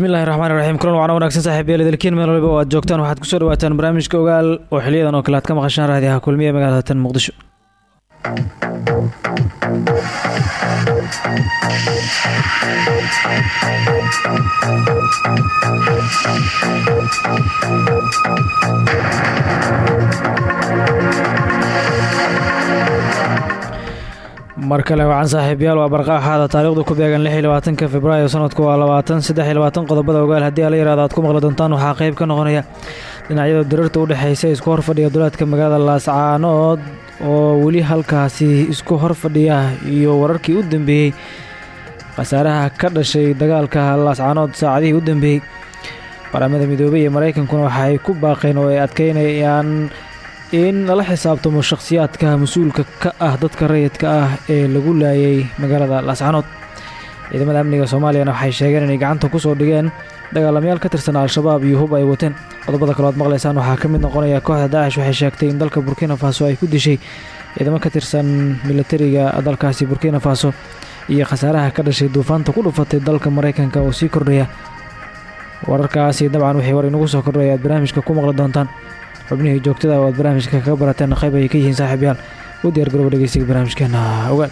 bismillahi raxmaan kulan wacna wanaagsan saaxiibayaal dalkiin meel waliba oo aad joogtaan waxaad ku soo dhawaataan barnaamijka ogaal oo xiliyadan oo kale aad ka maqashaan raadiyaha kulmiye magaalada tan muqdisho mar kale wacan saaxiibayaal waa barqaaxaada taarikhdu ku beegan lix iyo labaatanka februaayo sanadku waa labaatan saddex iyo labaatan qodobada ogaal. Haddii ala yaraado aad ku maqli doontaan waxaa qayb ka noqonaya dhinacyada dirarta u dhexeysa isku horfadhiya duleedka magaalada laascaanood oo weli halkaasi isku horfadhiya iyo wararkii u dambeeyey. Khasaaraha ka dhashay dagaalka laascaanood saacadihii u dambeeyey qaramada midoobey iyo maraykankuna waxa ay ku baaqeen oo ay adkeynayaan in lala xisaabtamo shakhsiyaadka mas'uulka ka ah dadka rayidka ah ee lagu laayay magaalada laascaanood ciidamada amniga soomaaliyana waxay sheegeen inay gacanta ku soo dhigeen dagaalamayaal ka tirsan al-shabaab iyo hub ay wateen. Qodobada kale oad maqlaysaan waxaa ka mid noqonaya kooxda daacish waxay sheegtay in dalka burkina faso ay ku dishay ciidamo ka tirsan milatariga dalkaasi burkina faso iyo khasaaraha ka dhashay duufaanta ku dhufatay dalka maraykanka oo sii kordhaya. Wararkaasi dabcan wixii war inagu soo kordhaya aad barnaamijka ku maqli doontaan xubnihii joogtada oo aad barnaamijka kaga barateen qayb ayay ka yihiin saaxiibyaal. U diyaar garooba dhegeystiga barnaamijkeena. Ogaal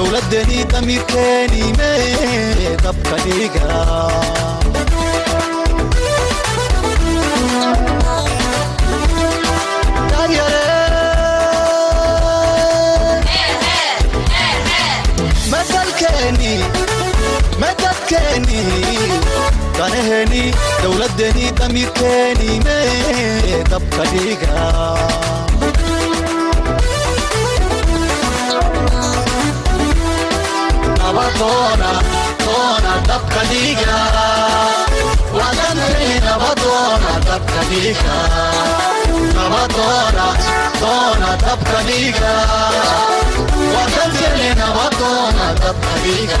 dowladani damirkeeni mee dabka dhiga madadkeeni danaheni dowladani damirkeeni mee dabka dhiga ma doona doona dabka dhiiga wadanri naba doona dabka dhiiga naba doona doona dabka dhiiga wadanri naba doona dabka dhiiga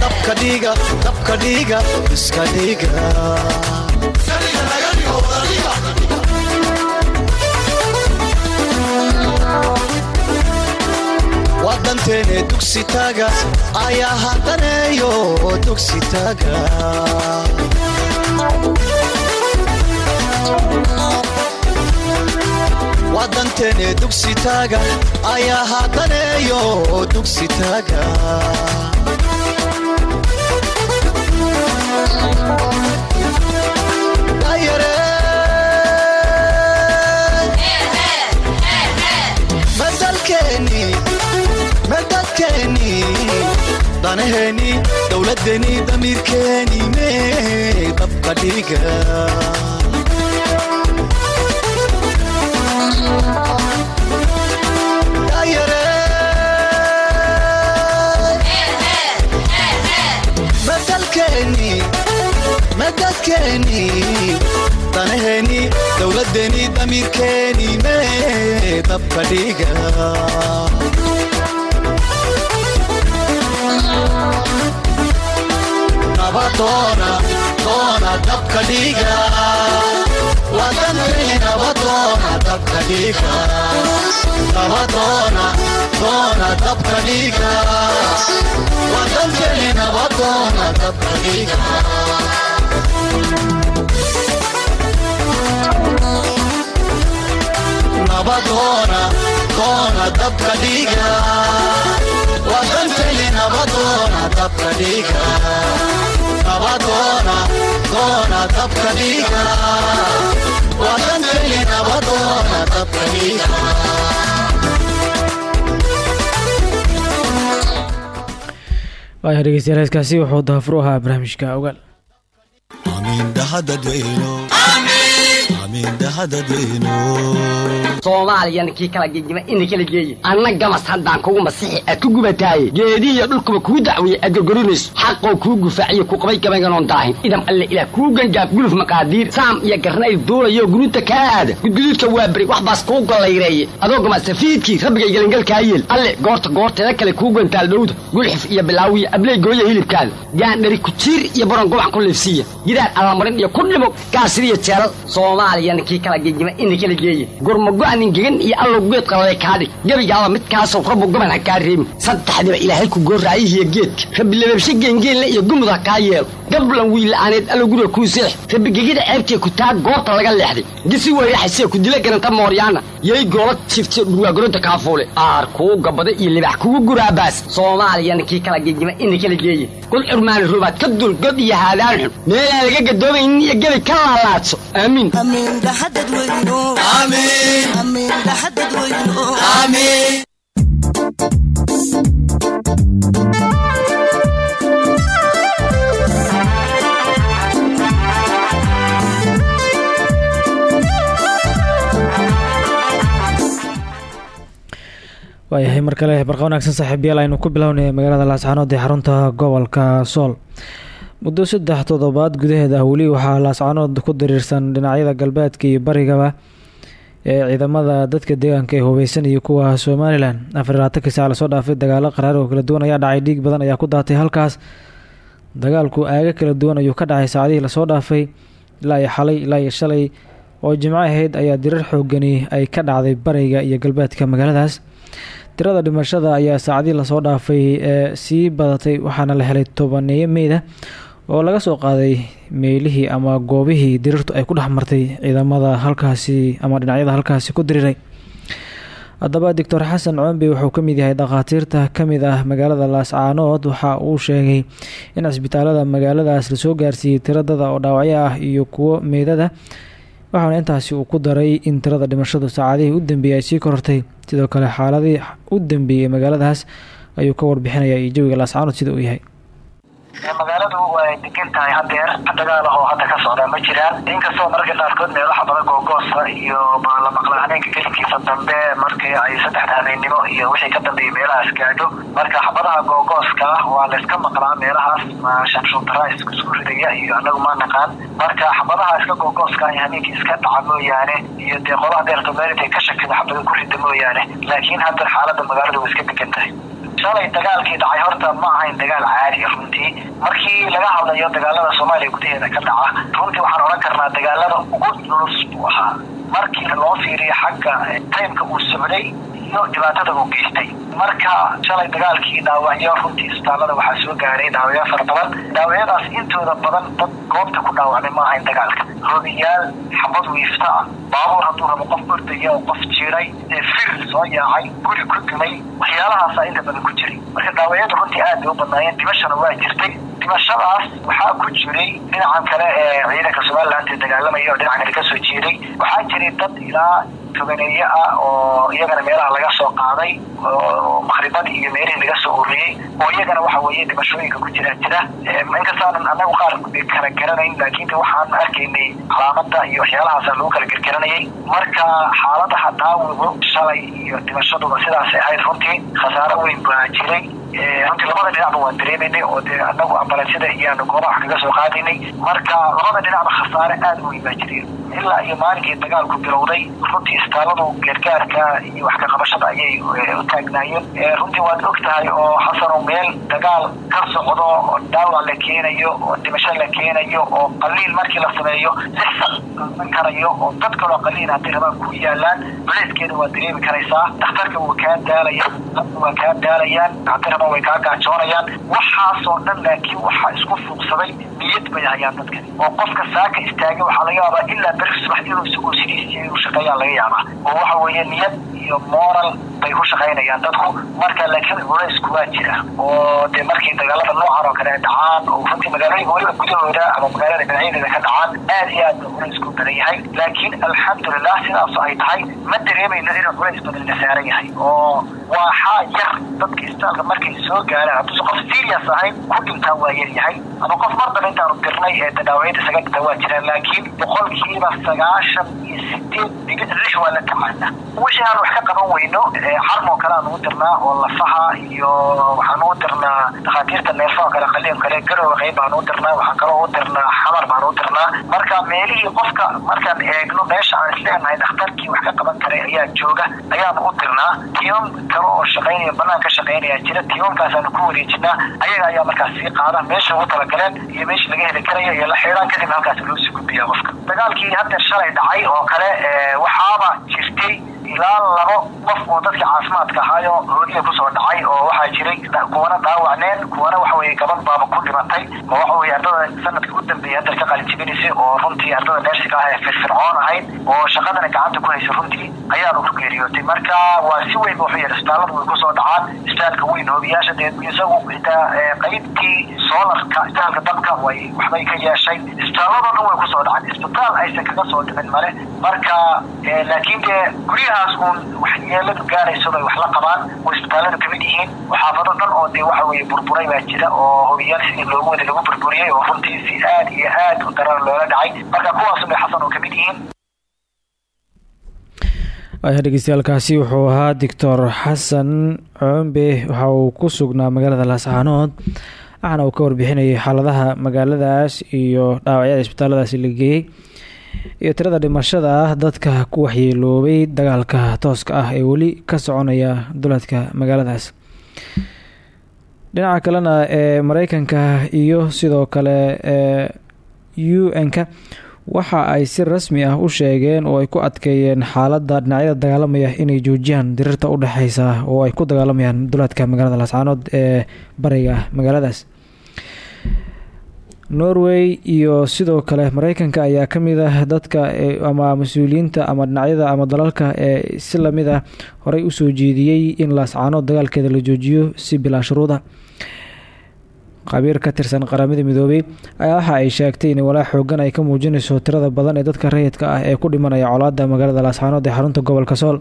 dabka dhiga dabka dhiga iska dhiga wadanteene dugsi taga ayaa hadaneeyo dugsi taga wadanteene dugsi taga ayaa hadaneeyo dugsi taga madadkeeni danaheeni mee dabka dhiga nabadoona doona dabka dhiga wadantay nabadoona dabka dhiga nabadoona doona dabka dhiga wadantay nabadoona dabka dhiga nabadoona doona dabka nabadoona dabka nabadoona doona dabka nabadoona dhiga waaya dhegeystayaal heeskaasi wuxuu dahafur u ahaa barnaamijka ogaal soomaaliyana kii kala gegima ina kala geeye anna gamas haddaan kugu masixi aad ku gubataaye geedihiyo dhulkuba kuu dacweeye aad gorgorinayso xaqoo kuu gufaaciyo ku qabay gabaynganoon daahin idam alle ilaah kuu gangaab guluf maqaadiir saam iyo garnayl duulayo guruuta kaa aada gudguduudka waa beri wax baas kuu gollayreeye adoo gamasafiidkii rabbigay gelangalkaa yeel alle goorta goorteeda kale kuu gantaal dhowda gulxif iyo bilaawiya abley gooya hilibkaada gaandhari kujiir iyo baron gobac ku liifsiiya gidaar allamarin iyo ku dhimo gaasiriyo jeelal soomaaliyana kii kala gegima ina kala geeye gurmago-anin gegan iyo allow geed qalale kaa dhig gebigaaba midkaasoo rabbu goban ha kaa reebin saddexdiba ilaahay ku gooraayihiyo geedka rabbi lababshe geengeenle iyo gumud ha kaa yeelo. Gablan wiila'aaneed allow guriga kuu seex. Rabbi gegida ceebtee ku taag goobta laga leexday. Gisi weyraxasee ku dila garanta mooryaana. Yay goola jifte dhurwaagoronta kaafuule aar kuu gabada iyo libax kugu guraabaas soomaaliyana kii kala gegima ina kala geeye kul xurmaani rubaad ka dul god iyo haadaan xun. Meelaan laga gadoomaynin iyo gebi ka laalaadso aamiin waayahay mar kale barqa wanaagsan saaxiibayaal aynu ku bilownay magaalada laascaanood ee xarunta gobolka sool muddo saddex toddobaad gudaheed ah weli waxaa laascaanood ku diriirsan dhinacyada galbeedka iyo barigaba ee ciidamada dadka deegaanka ee hubeysan iyo kuwa somalilan afar iyo labaatanki saac la soo dhaafay dagaalo qaraar oo kala duwan ayaa dhacay dhiig badan ayaa ku daatay halkaas. Dagaalku aaga kala duwan ayuu ka dhacay saacadihii la soo dhaafay ilaa xalay ilaa shalay oo jimco ayaa dirar xoogani ay ka dhacday bariga iyo galbeedka magaaladaas. Tirada dhimashada ayaa saacadii la soo dhaafay ee sii badatay waxaana la helay tobaneeyo meyda oo laga soo qaaday meylihii ama goobihii dirirtu ay ku dhex martay ciidamada halkaasi ama dhinacyada halkaasi ku diriiray. Haddaba doctor xasan combi wuxuu ka mid yahay dhakhaatiirta ka mid ah magaalada laascaanood waxa uu sheegay in cisbitaalada magaaladaas la soo gaarsiiyey tiradada oo dhaawacyo ah iyo kuwo meydada waxaana intaasi uu ku daray in tirada dhimashadu saacadihii u dambeeyey ay sii korortay. Sidoo kale xaaladii u dambeeyey magaaladaas ayuu ka warbixinaya iyo jawiga laascaanood sida uu yahay magaaladu way degan tahay hadeer dagaal ah oo hadda ka socda ma jiraan. Inkastoo mararka qaarkood meelo xabada googoosa iyo la maqla habeenka gelinkiisa dambe markii ay saddexda habeennimo iyo wixii ka dambeeyay meelahaas gaadho. Marka xabadaha googooska waa layska maqlaa meelahaas shanshuutara isku ridaya iyo anagu ma naqaan. Marka xabadaha iska googooska ay habeenkii iska dhaca mooyaane iyo dee qolaha deerto meel intay ka shakida xabada ku rida mooyaane laakiin hadda xaalada magaaladu way iska degan tahay shalay dagaalkii dhacay horta ma ahayn dagaal caadi runtii. Markii laga hadlayo dagaalada soomaaliya gudaheeda ka dhaca runtii waxaan odhan karnaa dagaalada ugu culus buu ahaa. Markii loo fiiriyo xagga taymka uu socday dhibaatada uu geystay. Marka shalay dagaalkii dhaawacyo runtii isbitaallada waxaa soo gaaray dhaawacyo fara badan. Dhaawacyadaas intooda badan dad goobta ku dhaawacmay ma ahayn dagaalka. Robiyaal xabad wiifta ah baabuur hadduu rabo qof ordaya oo qof jiray fir soo yaacay guri ku dumay waxyaalahaasa inta badan ku jiray. Marka dhaawacyadu runtii aad bay u badnaayeen dhimashana waa jirtay. Dhimashadaas waxaa ku jiray dhinacan kale ee ciidanka somaliland ee dagaalamaya oo dhinacan kale ka soo jeeday. Waxaa jiray dad ilaa tobaneeye ah oo iyagana meelaha laga soo qaaday oo maqribadii iyo meelihii laga soo ururiyey oo iyagana waxa weeye dhimashooyinka ku jira jira. Inkastaanan anagu qaar kala garanayn laakiin waxaan arkaynay calaamada iyo waxyaalahaasa lagu kala gergeranayay marka xaaladaha dhaawicu shalay iyo dhimashaduba sidaasay ahayd runtii khasaaro weyn baa jiray runtii labada dhinacba waan dareemaynay oo dee anagu ambalensida iyaanu goobaha wax kaga soo qaadaynay marka labada dhinacba khasaare aada u baa jiray ilaa iyo maalinkii dagaalku bilowday runtii istaaladu gargaarka iyo wax ka qabashada ayay u taagnaayeen. Runtii waad og tahay oo xasanow meel dagaal ka socdo oo dhaawac la keenayo oo dhimasho la keenayo oo qaliil markii la sameeyo lixsan karayo oo dad kaloo qaliil hadday rabaan ku yaalaan culeyskeeda waa dareemi karaysaa dhakhtarka waa kaa daalaya waa kaa daalayaan rabaan way kaa gaajoonayaan waxaasoo dhan laakiin waxaa isku fuuqsaday niyad bay hayaan dadkani oo qofka saaka istaagay waxaa laga yaabaa ilaa beri subax inuu isagoo sidiisii u shaqeeyaan laga yaabaa. Oo waxa weeye niyad iyo moral bay ku shaqaynayaan dadku. Marka laakiin culaysku waa jira. Oo dee markii dagaalada noocan oo kale dhacaan oo runtii magaalooyinka weliba gudahooda ama magaalada dhinacyadeeda ka dhacaan aad iyo aad ba culaysku badan yahay. Laakiin alxamdulilah sidaasoo ay tahay ma dareemayno inuu culays badan saaran yahay. Oo waxaa yar dadka istaalka markay soo gaaraan. Hadduusa qof serious ahayn ku dhintaa waa yar yahay. Ama qof mar daba intaanu dirnay ee dhaawacyada isaga dhintaa waa jiraan laakiin boqolkiiba sagaashan sideed waa la wixii aan wax ka qaban weyno xarm oo kale aan ugu dirnaa oo lafaha iyo waxaan ugu dirnaa dhakhaatiirta neerfa oo kale qaliin kale garowa qayb baan ugu dirnaa waxaan kaloo ugu dirnaa xamar baan ugu dirnaa. Marka meelihii qofka markaan eegno meesha aan isleenahay dhakhtarkii wax ka qaban karay ayaa jooga ayaanu u dirnaa. Tiimam kale oo shaqaynaya banaan ka shaqaynaya jira tiimamkaasaanu ku wareejinaa. Ayaga ayaa markaas sii qaada meesha ugu talagaleen iyo meeshii laga heli karaya iyo la xidhaan kadibna halkaas loo sii gudbiyaa qofka. Dagaalkii hadda shalay dhacay oo kale waxaaba jirtay ilaa labo qof oo dadka caafimaadka ahaayo hoodiya ku soo dhacay oo waxaa jiray kuwana dhaawacneen kuwana waxa weye gabadh baaba ku dhimatay ma waxa weye ardada sanadka u dambeeyay hadda ka qalijibinaysay oo runtii ardada neersiga ah firfircoon ahayd oo shaqadana gacanta ku haysa runtii ayaanu ku geeriyootay. Marka waa si weyn wuxuu yahay isbitaalladu way ku soo dhacaan isbitaalka weyn hoobiyaasha dee isagu xitaa qaybtii soolarka isbitaalka dabka way waxbay ka yeeshay isbitaalladoo dhan way ku soo dhacaan isbitaal aysan kaga soo dhicin male. Marka laakiin dee guryahaas uun waxyeeladu gaarayso wax la qabaan oo isbitaalladu ka mid yihiin. Xaafado dhan oo dee waxa weye burburay baa jira oo hobiyaal sidii loogu wada lagu burburiyey oo runtii si aad iyo aad u daran loola dhacay. Marka kuwaasun bay xasan oo ka mid yihiin. Waaya dhegeystayaaalkaasi wuxuu ahaa doctor xasan coombe. Waxa uu ku sugnaa magaalada laascaanood waxaana uu ka warbixinayay xaaladaha magaaladaas iyo dhaawacyada isbitaalladaasi la geeyey iyo tirada dhimashada ah dadka ku waxyeeloobay dagaalka tooska ah ee weli ka soconaya duleedka magaaladaas. Dhinaca kalena ee mareykanka iyo sidoo kale ee u n-ka waxa ay si rasmi ah u sheegeen oo ay ku adkeeyeen xaaladda dhinacyada dagaalamaya inay joojiyaan dirirta udhexeysa oo ay ku dagaalamayaan duleedka magaalada laascaanood ee bariga magaaladaas norway iyo sidoo kale mareykanka ayaa ka mid ah dadka ama mas'uuliyiinta ama dhinacyada ama dalalka ee si la mid ah horey u soo jeediyey in laascaanood dagaalkeeda la joojiyo si bilaa shuruuda qabiir ka tirsan qaramada midoobey ayaa waxa ay sheegtay in walaa xoogan ay ka muujinayso tirada badan ee dadka rayidka ah ee ku dhimanaya colaada magaalada laascaanood ee xarunta gobolka sool.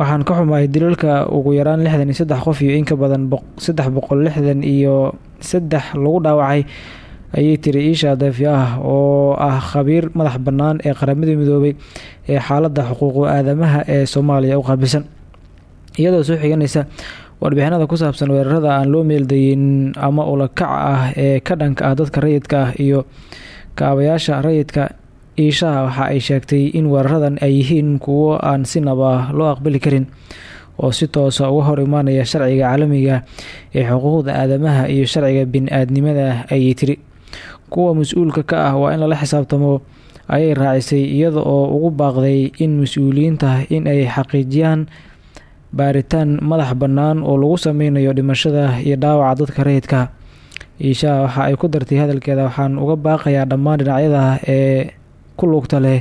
Waxaan ka xumahay dilalka ugu yaraan lixdan iyo saddex qof iyo in ka badan saddex boqol lixdan iyo saddex lagu dhaawacay ayay tiri iisha ah oo ah khabiir madax bannaan ee qaramada midoobay ee xaaladda xuquuqu aadamaha ee soomaaliya u qaabilsan iyadoo soo xiganaysa warbixinada ku saabsan weerarada aan loo meeldayin ama ulakaca ah ee ka dhanka ah dadka rayidka ah iyo kaabayaasha rayidka iishaha waxa ay sheegtay in weeraradan ay yihiin kuwo aan si naba loo aqbali karin oo si toosa uga hor imaanaya sharciga caalamiga ee xuquuqda aadamaha iyo sharciga bin-aadnimada ayay tiri kuwa mas'uulka ka ah waa in lala xisaabtamo ayay raacisay iyada oo ugu baaqday in mas'uuliyiinta in ay xaqiijiyaan baaritaan madax bannaan oo lagu sameynayo dhimashada iyo dhaawaca dadka rayidka. Iishaa waxa ay ku dartay hadalkeeda waxaan uga baaqayaa dhammaan dhinacyada ee ku lugta leh.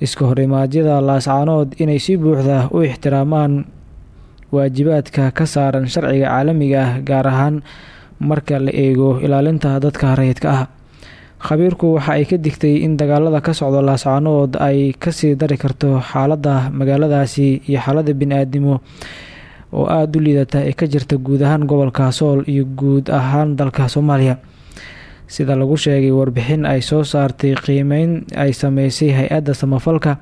Iska horimaadyada laascaanood inay si buuxda u ixtiraamaan waajibaadka ka saaran sharciga caalamiga ah gaar ahaan marka la eego ilaalinta dadka rayidka ah khabiirku waxa ay ka digtay in dagaalada ka socda laascaanood ay ka sii dari karto xaaladda magaaladaasi iyo xaaladda bini-aadnimo oo aada u liidata ee ka jirta guud ahaan gobolka sool iyo guud ahaan dalka soomaaliya. Sida lagu sheegay warbixin ay soo saartay qiimeyn ay sameysay hay'adda samafalka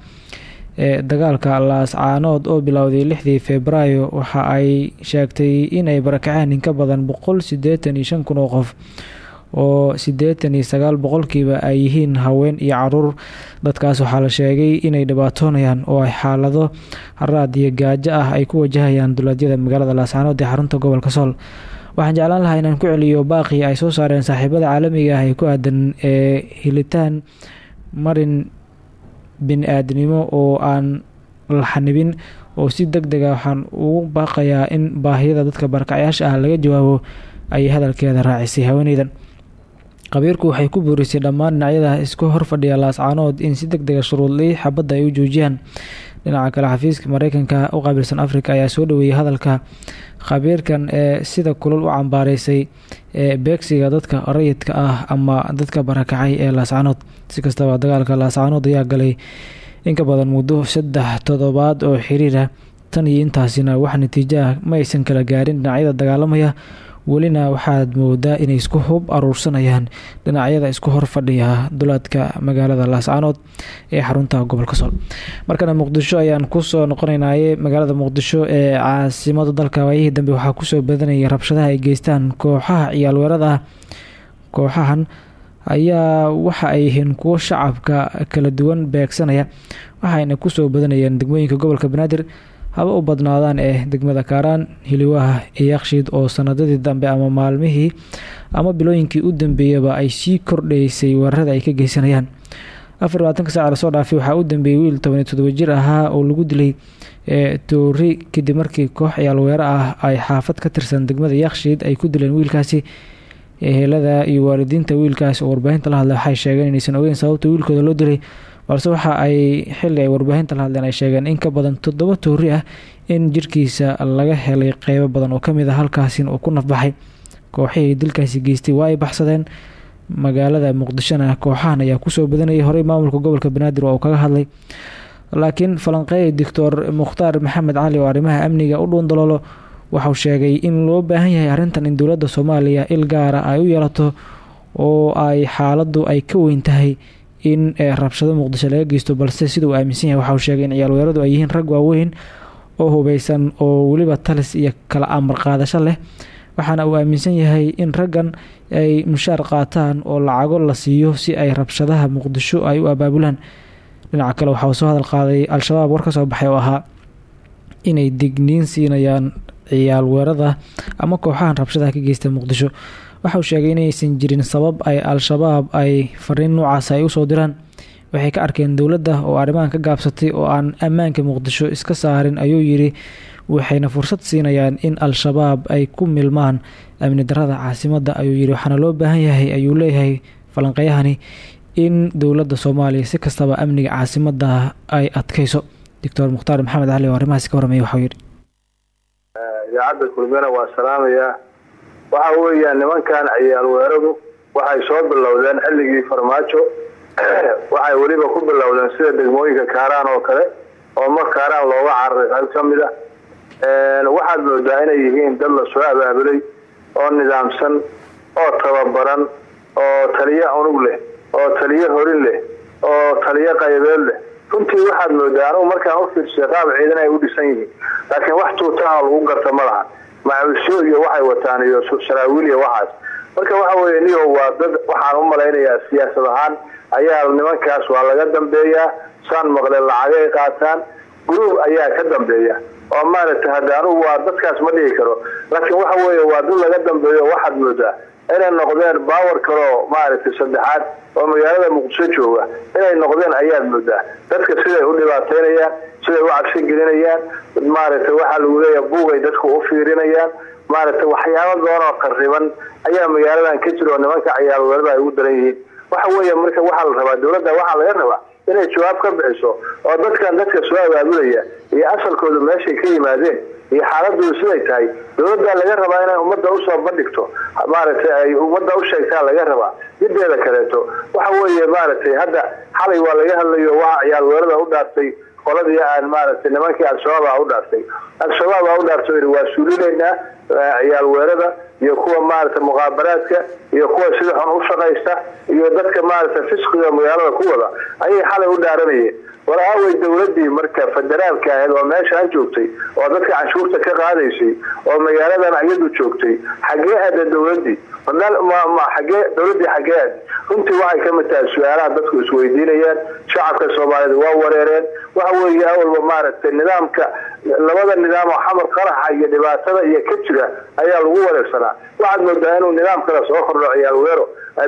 ee dagaalka laascaanood oo bilowday lixdii febraayo. Waxa ay sheegtay inay barakaceen in ka badan boqol sideetan iyo shan kun oo qof oo siddeetan iyo sagaal boqolkiiba ay yihiin haween iyo carruur. Dadkaas waxaa la sheegay inay dhibaatoonayaan oo ay xaalado haraad iyo gaajo ah ay ku wajahayaan duleedyada magaalada laascaanood ee xarunta gobolka sool waxaan jeclaan lahaa inaan ku celiyo baaqii ay soo saareen saaxiibada caalamiga ah ee ku aadan ee hilitaan marin bini-aadnimo oo aan la xanibin oo si deg deg a waxaan ugu baaqayaa in baahiyada dadka barakacyaasha ah laga jawaabo ayay hadalkeeda raacisay haweeneydan qabiirku waxay ku buurisay dhammaan dhinacyada isku horfadhiya laascaanood in si deg dega shuruudlay xabadda ay u joojiyaan. Dhinaca kale xafiiska mareykanka u qaabilsan africa ayaa soo dhaweeyay hadalka khabiirkan ee sida kulal u cambaareysay ee beegsiga dadka rayidka ah ama dadka barakacay ee laascaanood si kastaba dagaalka laascaanood ayaa galay in ka badan muddo saddex toddobaad oo xiriira tan iyo intaasina wax natiijo ah ma aysan kala gaarin dhinacyada dagaalamaya welina waxaad moodaa inay isku hub aruursanayaan dhinacyada isku hor fadhiya duleedka magaalada laascaanood ee xarunta gobolka sool markana muqdisho ayaan ku soo noqonaynaye magaalada muqdisho ee caasimada dalka. Waayihii dambe waxaa ku soo badanayay rabshadaha ay geystaan kooxaha ciyaalweerada. Ah kooxahan ayaa waxa ay yihiin kuwo shacabka kala duwan beegsanaya. Waxayna ku soo badanayeen degmooyinka gobolka banaadir haba u badnaadaan ee degmada kaaraan hiliwaha iyo yakshiid oo sanadadii dambe ama maalmihii ama bilooyinkii u dambeeyaba ay sii kordhaysay weerarada ay ka geysanayaan. Afar labaatanka saac la soo dhaafay waxaa u dambeeyey wiil tobaniyo todoba jir ahaa oo lagu dilay ee toori kadib markii koox ciyaal weero ah ay xaafad ka tirsan degmada yakshiid ay ku dileen wiilkaasi. Ehelada iyo waalidiinta wiilkaas oo warbaahinta la hadlay waxay sheegeen inaysan ogeyn sababta wiilkooda loo dilay balse waxa ay xili ay warbaahinta la hadleen ay sheegeen in ka badan toddoba toori ah in jirkiisa laga helay qeybo badan oo ka mid a halkaasin uu ku nafbaxay. Kooxihii dilkaasi geystay waa ay baxsadeen. Magaalada muqdishona kooxahan ayaa ku soo badanayay horey maamulka gobolka banaadir uu kaga hadlay. Laakiin falanqeey doctor mukhtaar maxamed cali oo arrimaha amniga u dhuundaloolo waxauu sheegay in loo baahan yahay arrintan in dowladda soomaaliya il gaara ay u yeelato oo ay xaaladdu ay ka weyn tahay in rabshado muqdisho laga geysto balse sida uu aaminsan yahay waxauu sheegay in ciyaal weeradu ay yihiin rag waaweyn oo hubeysan oo weliba talis iyo kala amar qaadasho leh. Waxaana uu aaminsan yahay in raggan ay mushaar qaataan oo lacago la siiyo si ay rabshadaha muqdisho ay u abaabulaan. Dhinaca kale waxauu soo hadal qaaday al-shabaab war ka soo baxay oo ahaa inay digniin siinayaan ciyaal weerada ama kooxahan rabshadaha ka geysta muqdisho waxauu sheegay inaysan jirin sabab ay al-shabaab ay fariin noocaas ay u soo diraan. Waxay ka arkeen dowladda oo arrimahan ka gaabsatay oo aan ammaanka muqdisho iska saarin ayuu yidhi waxayna fursad siinayaan in al-shabaab ay ku milmaan amni darada caasimadda ayuu yidhi. Waxaana loo baahan yahay ayuu leeyahay falanqeyahani in dowladda soomaaliya si kastaba amniga caasimadda ay adkeyso doctor mukhtaar maxamed cali oo arrimahaasi ka warramaya waxau yidhi. Idaacadda kulmena waa salaamayaa waxa weeyaan nimankan ciyaal weeradu waxay soo bilowdeen xilligii farmaajo. Waxay weliba ku bilowdeen sida degmooyinka kaaraan oo kale oo markaaraan looga cararay qayb ka mid a waxaad moodaa inay yihiin dad la soo abaabulay oo nidaamsan oo tababaran oo taliyo unug leh oo taliyo horin leh oo taliyo qaybeed leh. Runtii waxaad moodaa anugu markaan u fiirsay qaab ciidan ay u dhisan yihiin laakiin wax tuutaha lagu garta ma lahan macawisyo iyo waxay wataan iyo saraawiil waxaas. Marka waxa weye waa dad waxaan u malaynayaa siyaasad ahaan ayaa nimankaas waa laga dambeeyaa saan maqle lacagay qaataan gruub ayaa ka dambeeya. Oo maaragtay hadda anugu waa dadkaas ma dhigi karo. Laakiin waxa weye waa dad laga dambeeyo waxaad moodaa inay noqdeen baawar kaleo maaragtay saddexaad oo magaalada muqdisho jooga inay noqdeen ayaad moodaa. Dadka siday u dhibaataynayaan siday u cabsi gelinayaan maaragtay waxaa lagu leeyaha buugay dadku u fiirinayaan maaragtay waxyaabo badan oo qariban ayaa magaaladan ka jira nimanka ciyaalweerada ay ugu daran yihiin. Waxa weeye marka waxaa la rabaa dowladda waxaa laga rabaa inay jawaab ka bixiso oo dadkan dadka soo abaabulaya iyo asalkooda meeshay ka yimaadeen iyo xaaladoodu siday tahay dowladdaa laga rabaa inay ummadda u soo bandhigto maaragtay ay ummadda u sheegtaa laga rabaa mideeda kaleeto. Waxa weeye maaragtay hadda xalay waa laga hadlayo waa ciyaalweerada u dhaartay qoladii aan maaragtay nimankii al-shabaab a u dhaartay. Al-shabaab a u dhaartay waa suulinaynaa ciyaalweerada iyo kuwa maaragtay muqaabaraadka iyo kuwa sida xun u shaqaysta iyo dadka maaragtay fisqiga magaalada ku wada. Ayay xalay u dhaaranayeen war aawey dowladii marka federaalka ahayd oo meeshaan joogtay oo dadka canshuurta ka qaadaysay oo magaaladan ayadu joogtay xagee aada dowladii dowladii xagee aad? Runtii waxay ka mid tahay su'aalaha dadku isweydiinayaan shacabka soomaaliyed waa wareereen. Waxa weeye awalba maaragtay nidaamka labada nidaam oo xamar qaraxa iyo dhibaatada iyo ka jira ayaa lagu wareersanaa waxaad moodaa inuu nidaam kale soo kordho ciyaalweero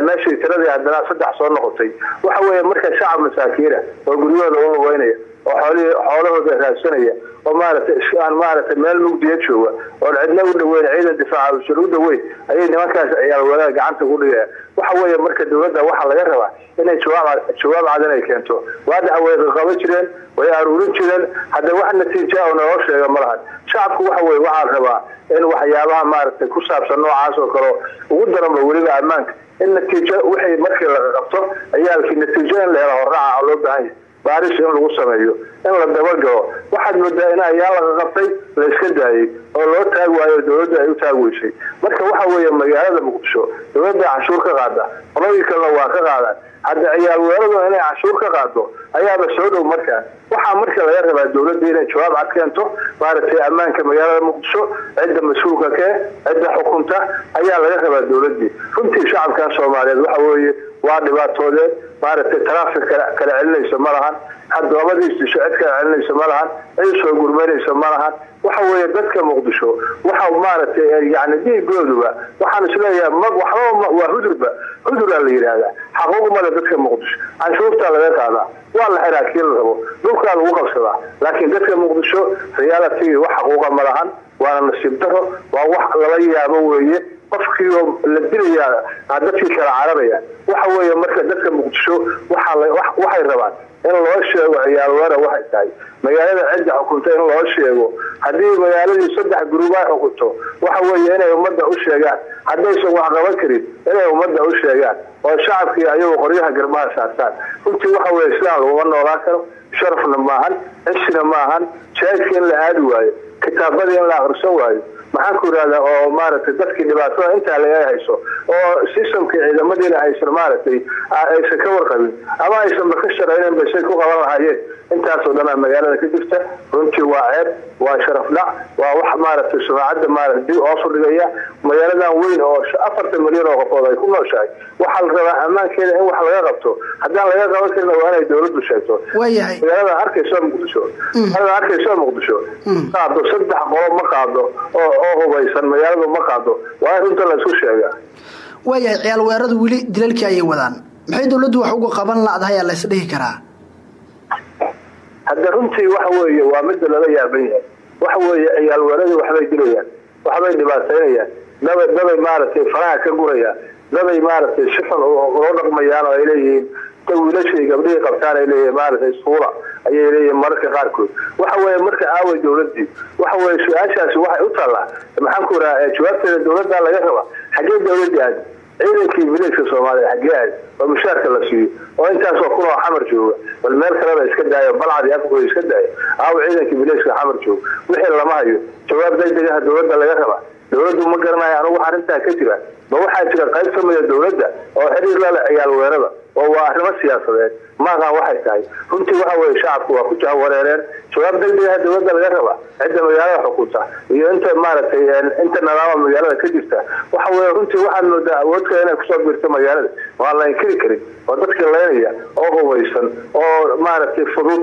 meeshii tiradii haddana saddex soo noqotay. Waxa weeye marka shacab masaakiina oo guryahooda u lugeynaya oo xoolahooda raadsanaya oo maaragtay aan maaragtay meel mugdiya jooga oon cidna u dhaweyn ciidan difaaca usan u dhaweyn ayay nimankaas ciyaalweerada gacanta ku dhigayaan waxa weeye marka dowladda waxaa laga rabaa inay jawaab cad inay keento. Waadaxa way qaqaban jireen way aruurin jireen. Hadda wax natiija oo naloo sheega ma lahan. Shacabku waxa weye waxaa rabaa in waxyaabaha maaragtay ku saabsan noocaas oo kale ugu daranba weliba ammaanka. In natiijo wixii markii laga qabto ayaalkii natiijo in la loo baahan baaris in lagu sameeyo in la dabagalo waxaad moodaa in ayaa laga qabtay la iska daayey oo loo taag waayo dowladda ay u taag weysay. Marka waxa weeye magaalada muqdisho dowladda canshuur ka qaada qolooyin kalena waa ka qaadaan hadda ciyaalweeradu inay canshuur ka qaado ayaaba soo dhow markaa waxaa marka laga rabaa dowladda inay jawaab cad keento maaragtay ammaanka magaalada muqdisho cidda mas'uulka kee cidda xukunta ayaa laga rabaa dowladii runtii shacabkan soomaaliyeed waxa weeye waa dhibaatoodeen maaragtay taraafik kala celinaysa ma lahan haddoomadiis disho cid kala celinaysa ma lahan cid soo gurmanaysa ma lahan. Waxa weeye dadka muqdisho waxa maaragtay yani dhiigooduba waxaan is leeyahay ma waxba waa hudurba huduraa la yidhaahdaa. Xaquuq male dadka muqdisho. Canshuurtaa laga qaadaa waa la xiraa kii la rabo. Dhulkaa lagu qabsadaa laakiin dadka muqdisho reality wax xaquuqa ma lahan waana nasiib daro waa wax lala yaabo weeye qofkii oo la dilayaa dadkii kala cararaya waxa weeye marka dadka muqdisho waxay rabaan in loo sheego ciyaalweera waxay tahay. Magaalada cidda xukunta in loo sheego haddii magaaladii saddex guruub ay xukunto waxa weeye inay ummadda u sheegaan. Haddaysan wax qaban karin inay ummadda u sheegaan oo shacabkii ayagu qoryaha garbaha saartaan. Runtii waxa weye sidaan laguma noolaan karo. Sharafna maahan cishina maahan jaadka in la aadi waayo kitaabadii in la akrisan waayo maxaan ku irahdaa oo maaragtay dadkii dhibaatada intaa laga hayso oo systemkii ciidamadiina aysan maaragtay aysan ka warqabin ama aysanba ka sharaynin basay ku qaban intaasoo dhanaa magaalada ka jirta runtii waa ceeb waa sharaf dhac waa wax maaragtay sumacadda maarata dib hoosu dhigaya magaaladan weyn oo afartan milyan oo qofood ay ku nooshahay waxaa la rabaa ammaankeeda in wax laga qabto. Haddaan laga qaban karin waa inay dowladdu sheegto. Magaalada arkayso muqdisho. Magaalada arkayso muqdisho. Qaado saddex qolo ma qaado oo oo hubaysan magaaladu ma qaado. Waa in runta la isku sheegaa waayahay ciyaal weeraradu weli dilalkii ayay wadaan. Maxay dowladdu wax uga qaban la-dahay aa la isdhihi karaa hadda runtii waxa weeye waa midda lala yaaban yahay. Waxa weeye ciyaal weeradu waxbay dilayaan waxbay dhibaataynayaan dabay dabay maaragtay faraha ka gurayaan dabay maaragtay si xun dhaqmayaan oo ay leeyihiin. Ta wiilashii gabdhihii qabtaan ay leeyihiin maaragtay suula ayay leeyihiin mararka qaarkood. Waxa weeye marka aaway dowladii waxa weeye su'aashaasi waxay u taallaa. Maxaan ku rahaa jawaabteeda dowladda laga raba xaggee dowladii aadi ciidankii bilayska soomaaliya xaggee aad oo mushaarka la siiyo oo intaasoo kun oo xamar jooga bal meel kaleba iska daayo balcad iyo afkooda iska daayo aawo ciidankii bilayska xamar jooga. Wixii lama hayo jawaab degdegaha dowladda laga raba. Dowladdu ma garanayo anugu arrintaa ka jira ma waxaa jira qayb ka mida dowladda oo xiriir la leh ciyaal weerada oo waa arrimo siyaasadeed maaqaan waxay tahay. Runtii waxa weye shacabku waa ku jahawareereen jawaab degdegaha dowladda laga raba cidda magaalada xukunta iyo inta maaragtay inta nidaama magaalada ka jirta waxa weye runtii waxaad moodaa awoodka inay ku soo biirto magaalada. Waan la inkiri karin oo dadka leynaya oo hubaysan oo maaragtay fudud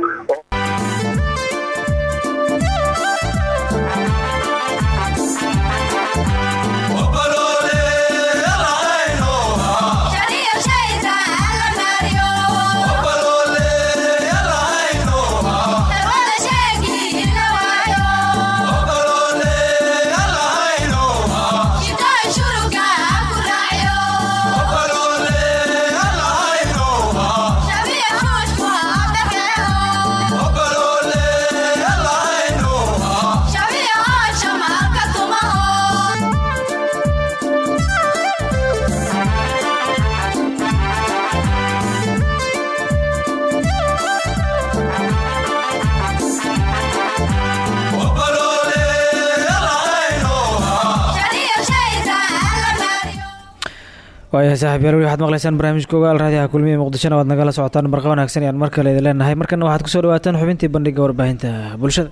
waayahay saaxiibyaal weli waxaad maqlaysaan barnaamijka ogaal raadiyaha kulmiya muqdishona. Waad nagala socotaan barqa wanaagsan ayaan mar kale idin leenahay. Markana waxaad ku soo dhawaataan xubintii bandhiga warbaahinta bulshada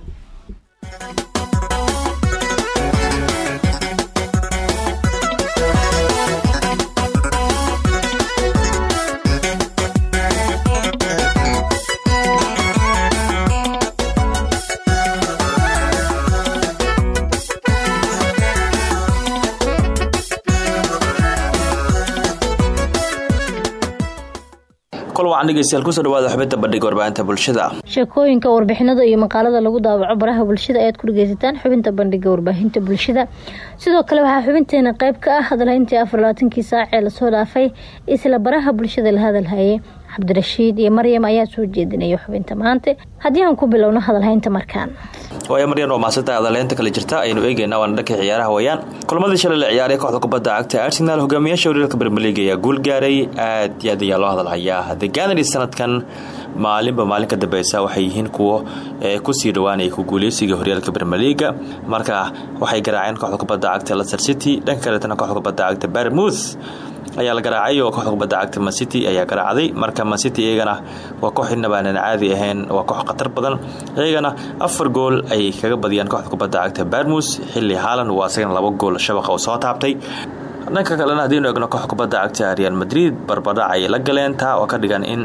dhegeystayaal ku soo dhawaada xubinta bandhiga warbaahinta bulshada. Sheekooyinka warbixinada iyo maqaalada lagu daawaco baraha bulshada ayaad ku dhageysataan xubinta bandhiga warbaahinta bulshada. Sidoo kale waxaa xubinteena qayb ka ah hadalhayntii afar labaatankii saac ee la soo dhaafay isla baraha bulshada la hadalhayay cabdirashiid iyo maryam ayaa soo jeedinaya xubinta maanta. Haddii aan ku bilowno hadalhaynta markaan. Waaya maryan waa maasanta adaleynta kale jirta aynu eegeynaa waana dhanka ciyaaraha wayaan kulamadii shalay la ciyaaray kooxda kubadda cagta arsenal hogaamiyaasha horyaalka bermeliga ayaa guul gaaray. Aad iyo aad ayaa loo hadalhayaa. Deganari sanadkan maalinba maalin ka dambeysa waxay yihiin kuwo ku sii dhawaanaya ku guuleysiga horyaalka bermeliga marka waxay garaaceen kooxda kubadda cagta leicester city dhanka kaleetana kooxda kubadda cagta barmouth ayaa la garaacay oo kooxda kubadda cagta mancity ayaa garaacday. Marka mancity iyagana waa koox inabaanan caadi ahayn waa koox khatar badan. Iyagana afar gool ay kaga badiyaan kooxda kubadda cagta barmus xilli haalan waa asagana laba gool shabaqa oo soo taabtay. Dhanka kalena haddiinu egno kooxda kubadda cagta real madrid barbadhac ay la galeen. Taa oo ka dhigan in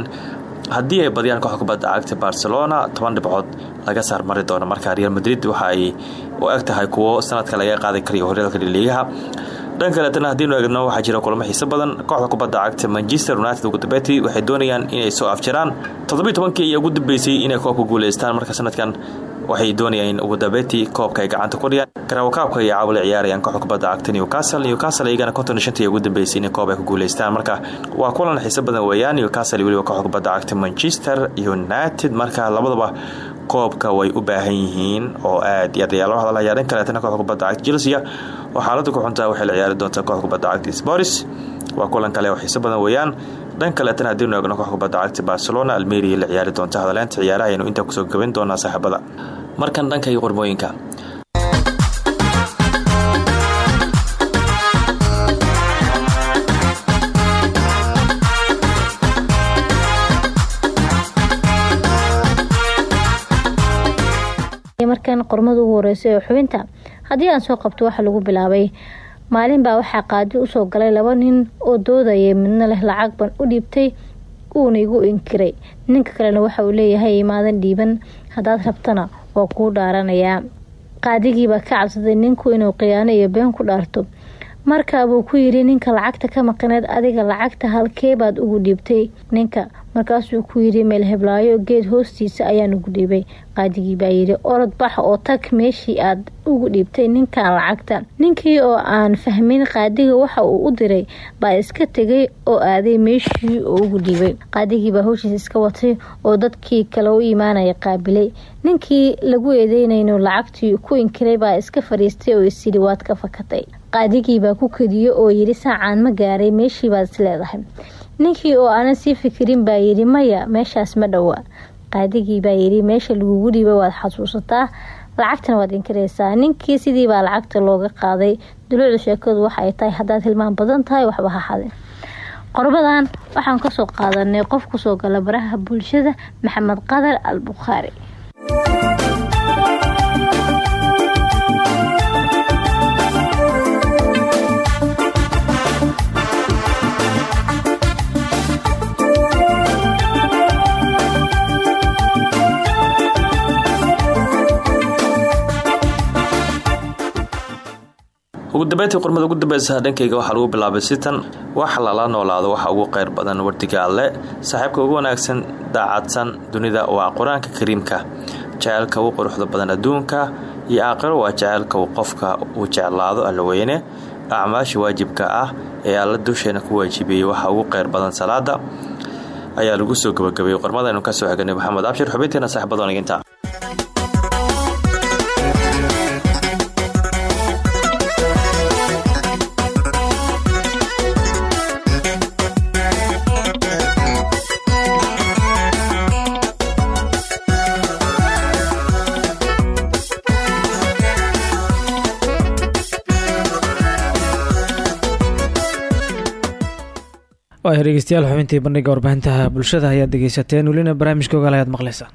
haddii ay badiyaan kooxda kubadda cagta barcelona toban dhibcood laga saar mari doono. Marka real madrid waxa ay u eg tahay kuwo sanadka laga qaadi karayo horyaalka dhiliigaha dhan kaleetana haddiinu eegno waxaa jira kulamo xiiso badan. Kooxda kubadda cagta manchester united ugu dambeyti waxay doonayaan inay soo afjaraan. Toddobiy tobankii ugu dambeysay inay koobka guuleystaan. Marka sanadkan waxay doonayaan ugu dambeyti koobka ay gacanta ku dhiyaan garaawokaabka ay caawila ciyaarayaan kooxda kubadda cagta newcastle. Newcastle iyagana konton shantii ugu dambeysay inay koob ay marka waa kulan xiiso badan weeyaan. Newcastle weliba kooxda kubadda cagta manchester united. Marka labadaba koobka way u baahan yihiin oo aad iyo aad ayaa loo hadalhayaa dhan kaleetana kooxda kubadda cagta chelsea oo xaaladda ku xuntaa waxay la ciyaari doontaa kooxda kubadda cagta sporis waa kulan kale oo xiiso badan weeyaan. Dhan kaleetana haddiinu eegno kooxda kubadda cagta barcelona almeria la ciyaari doonta hadaleynta ciyaaraha aynu intaa ku soo gaban doonaa saaxiibada markan dhanka iyo qormooyinka markan qormada ugu horeysay ee xubinta. Haddii aan soo qabto waxaa lagu bilaabay maalin baa waxaa qaadi u soo galay laba nin oo doodayay midna leh lacag ban u dhiibtay uuna igu inkiray. Ninka kalena waxa uu leeyahay imaadan dhiiban haddaad rabtana waa kuu dhaaranayaa qaadigiibaa ka cabsaday ninku inuu khiyaano iyo been ku dhaarto. Markaabuu ku yidhi ninka lacagta ka maqaneed adiga lacagta halkee baad ugu dhiibtay? Ninka markaasuu ku yidhi meel heblaayo geed hoostiisa ayaan ugu dhiibay. Qaadigii baa yidhi orod bax oo tag meeshii aad ugu dhiibtay ninkan lacagta. Ninkii oo aan fahmin qaadiga waxa uu u diray baa iska tegay oo aaday meeshii oo ugu dhiibay. Qaadigii baa howshiisa iska watay oo dadkii kale u imaanaya qaabilay. Ninkii lagu eedeynayno lacagtii ku inkiray baa iska fadhiistay oo isyidhi waad ka fakatay. Qaadigiibaa ku kediyo oo yidhi saacaan ma gaaray meeshiibaad is leedahay ninkii oo aanan sii fikirin baa yidhi maya meeshaas ma dhowa qaadigii baa yidhi meesha lagugu dhiibay waad xasuusataa. Lacagtana waad inkaraysaa. Ninkii sidiibaa lacagta looga qaaday. Duluucda sheekadu waxa ay tahay haddaad hilmaan badan tahay waxba ha xadin qorbadan waxaan ka soo qaadanay qof ku soo gala baraha bulshada maxamed qadar al bukhaari ugu dambeyntii qormada ugu dambeysa dhankayga waxaa lagu bilaabay sitan wax lala noolaado waxa ugu qeyr badan wardiga alle saaxiibka ugu wanaagsan daacadsan dunida waa qur'aanka kariimka. Jaceylka ugu quruxda badan adduunka iyo aakhiro waa jaceylka qofka uu jeclaado allaweyne acmaasha waajibka ah ee alla dusheena ku waajibiyey waxa ugu qeyr badan salaada ayaa lagu soo gabagabeeyey qormadaynu ka soo xiganay maxamed abshir xubintiina saaxiibadoniginta waaya dhegeystayaal xubintii bandhiga warbaahintaha bulshada ayaad dhegeysateen welina barnaamijka ogaal ayaad maqleysaan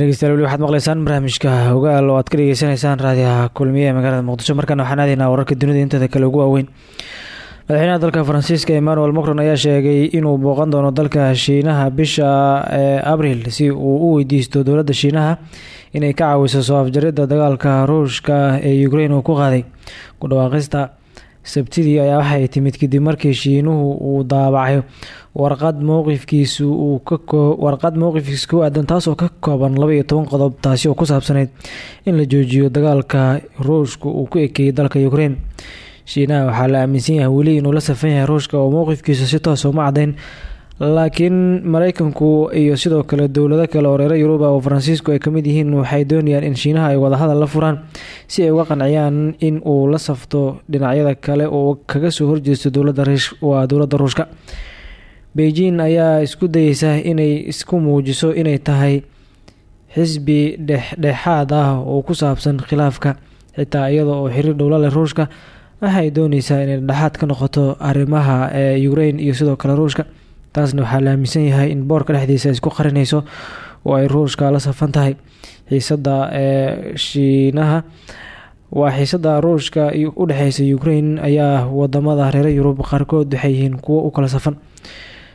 dhegeystayaal weli waxaad maqleysaan barnaamijka ogaal oo aad ka dhegeysanaysaan raadiyaha kulmiye magaalada muqdisho. Markaana waxaan aadaynaa wararka dunida inteeda kale ugu waaweyn. Madaxweynaha dalka faransiiska emmanuel macron ayaa sheegay inuu booqan doono dalka shiinaha bisha ee abril si uu u weydiisto dowladda shiinaha inay ka caawiso soo afjaridda dagaalka ruushka ee ukraine uu ku qaaday. Ku dhawaaqista sabtidii ayaa waxay timid kadib markii shiinuhu uu daabacay warqad mowqifkiisu uu warqad mowqifkiisa ku aadan taasoo ka kooban laba iyo toban qodob taasi oo ku saabsaneyd in la joojiyo dagaalka ruushka uu ku ekeeyay dalka ukraine. Shiinaha waxaa la aaminsan yahay weli inuu la safan yahay ruushka oo mowqifkiisa si toosa uma cadayn laakiin mareykanku iyo sidoo kale dowlado kale oo reer yuruba oo faransiisku ay ka mid yihiin waxay doonayaan in shiinaha ay wadahadal la furaan si ay uga qanciyaan in uu la safto dhinacyada kale oo kaga soo horjeesto waa dowladda ruushka. Beijing ayaa isku dayeysa inay isku muujiso inay tahay xisbi dhexdhexaad ah oo ku saabsan khilaafka xitaa iyada oo xiriir dhowla ruushka waxay dooneysaa inay dhexaad ka noqoto arrimaha ee ukraine iyo sidoo kale ruushka taasna waxaa la aaminsan yahay in boorka dhexdiisa isku qarinayso oo ay ruushka la safan tahay xiisada ee shiinaha. Waa xiisada ruushka u dhexeysa ukraine ayaa waddamada reer yurub qaarkood waxay yihiin kuwo u kala safan.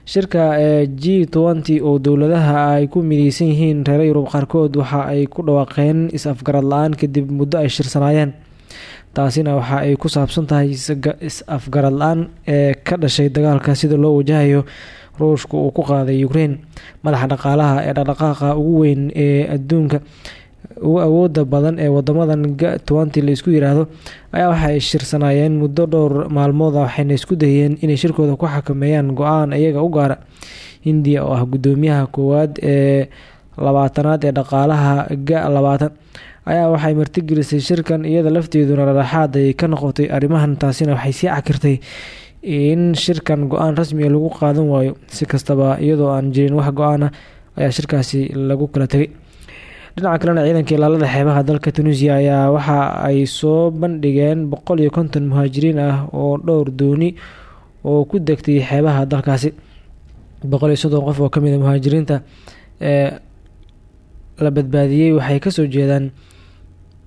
Shirka ee g twenty oo dowladaha ay ku mideysan yihiin reer yurub qaarkood waxa ay ku dhawaaqeen is-afgarad la'aan kadib muddo ay shirsanaayeen taasina waxa ay ku saabsan tahay is-afgarad la'aan ee ka dhashay dagaalka sida loo wajahayo ruushka uu ku qaaday ukraine madaxa dhaqaalaha ee dhaqdhaqaaqa ugu weyn ee adduunka. Ugu awooda badan ee wadamadan twenty la isku yiraahdo ayaa waxa ay shirsanaayeen muddo dhowr maalmood waxayna isku dayeen inay shirkooda ku xakameeyaan go'aan iyaga u gaara hindiya oo ah gudoomiyaha koowaad ee labaatanaad ee dhaqaalaha ga labaatan ayaa waxay martigelisay shirkan iyada lafteeduna dhadhaxaad ay ka noqotay arrimahan taasina waxay sii cakirtay in shirkan go'aan rasmiga lagu qaadan waayo si kastaba iyadoo aan jirin wax go'aana ayaa shirkaasi lagu kala tegay dhinaca kalena ciidanka ilaalada xeebaha dalka tunisia ayaa waxa ay soo bandhigeen boqol iyo konton muhaajiriin ah oo dhowr dooni oo ku degtay xeebaha dalkaasi. Boqol iyo soddon qof oo ka mid a muhaajiriinta ee la badbaadiyey waxay ka soo jeedaan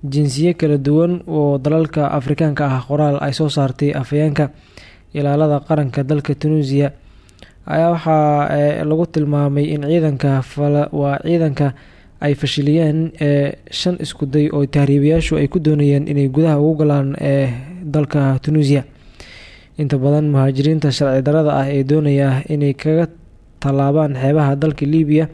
jinsiye kala duwan oo dalalka afrikaanka ah qoraal ay soo saartay afhayeenka ilaalada qaranka dalka tunisia ayaa waxaa lagu tilmaamay in ciidanka waa ciidanka ay fashiliyeen ee shan iskuday oo tahriibayaashu ay ku doonayeen inay gudaha ugu galaan ee dalka tunisia. Inta badan muhaajiriinta sharci darada ah ee doonaya inay kaga tallaabaan xeebaha dalka libiya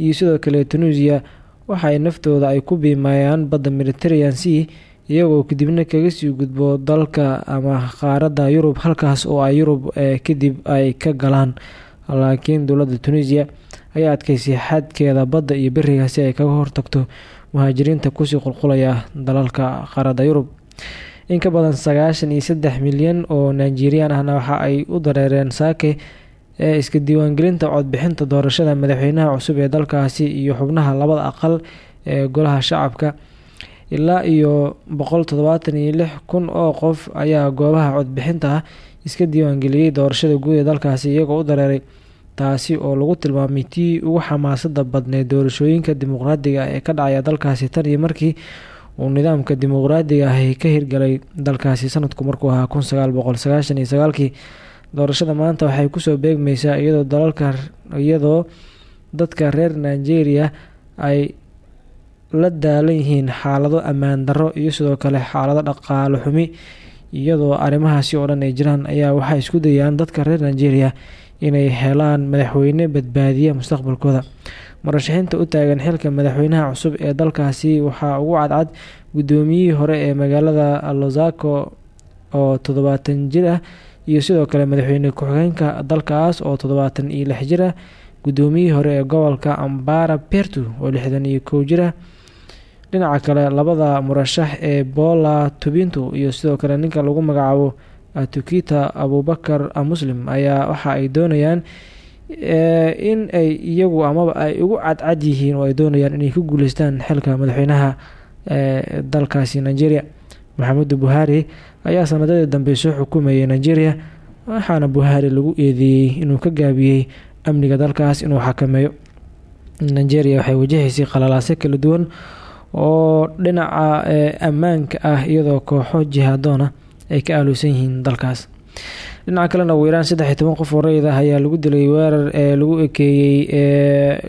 iyo sidoo kale tunisia waxaay naftooda ay ku biimayaan badda mediterranean sea iyagoo kadibna kaga sii gudbo dalka ama qaaradda yurub halkaas oo ay yurub kadib ay ka galaan. Laakiin dowladda tunisia ayaa adkeysay xadkeeda badda iyo beriga si ay kaga hortagto muhaajiriinta ku sii qulqulaya dalalka qaaradda yurub. In ka badan sagaashan iyo saddex milyan oo nigerian ahna waxa ay u dareereen saake ee iska diiwaangelinta codbixinta doorashada madaxweynaha cusub ee dalkaasi iyo xubnaha labada aqal ee golaha shacabka ilaa iyo boqol toddobaatan iyo lix kun oo qof ayaa goobaha codbixinta ah iska diiwaangeliyey doorashada guud ee dalkaasi iyagoo u dareeray taasi oo lagu tilmaamay tii ugu xamaasada badneed doorashooyinka dimuqraadiga ee ka dhacaya dalkaasi tan iyo markii uu nidaamka dimuqraadiga ahi ka hirgalay dalkaasi sanadku markuu ahaa kun sagaal doorashada maanta waxay ku soo beegmaysaa iyadoo dalalka iyadoo dadka reer nigeria ay la daalan yihiin xaalado ammaan darro iyo sidoo kale xaalado dhaqaalo xumi iyadoo arrimahaasi oo dhan ay jiraan ayaa waxay isku dayaan dadka reer nigeria inay helaan madaxweyne badbaadiya mustaqbalkooda. Murashaxiinta u taagan xilka madaxweynaha cusub ee dalkaasi waxaa ugu cadcad guddoomiyihii hore ee magaalada losako oo toddobaatan jir ah iyo sidoo kale madaxweyne ku-xigeenka dalkaas oo toddobaatan iyo lix jir ah. Guddoomiyihii hore ee gobolka ambara bertu oo lixdan iyo kow jir ah dhinaca kale labada murashax ee bola tubintu iyo sidoo kale ninka lagu magacaabo tukita abubakar muslim ayaa waxa ay doonayaan in ay iyagu amaba ay ugu cadcad yihiin oo ay doonayaan inay ku guuleystaan xilka madaxweynaha dalkaasi nigeria. Maxamudu buhari ayaa sanadadii dambe soo xukumayay nigeria waxaana buhari lagu eedeeyey inuu ka gaabiyey amniga dalkaas inuu xakameeyo. Nigeria waxay wajahaysay qalalaase kala duwan oo dhinaca ammaanka ah iyadoo kooxo jihaadoona ay ka aaluusan yihiin dalkaas. Dhinaca kalena ugu yaraan saddex iyo toban qof oo rayid ah ayaa lagu dilay weerar ee lagu ekeeyey ee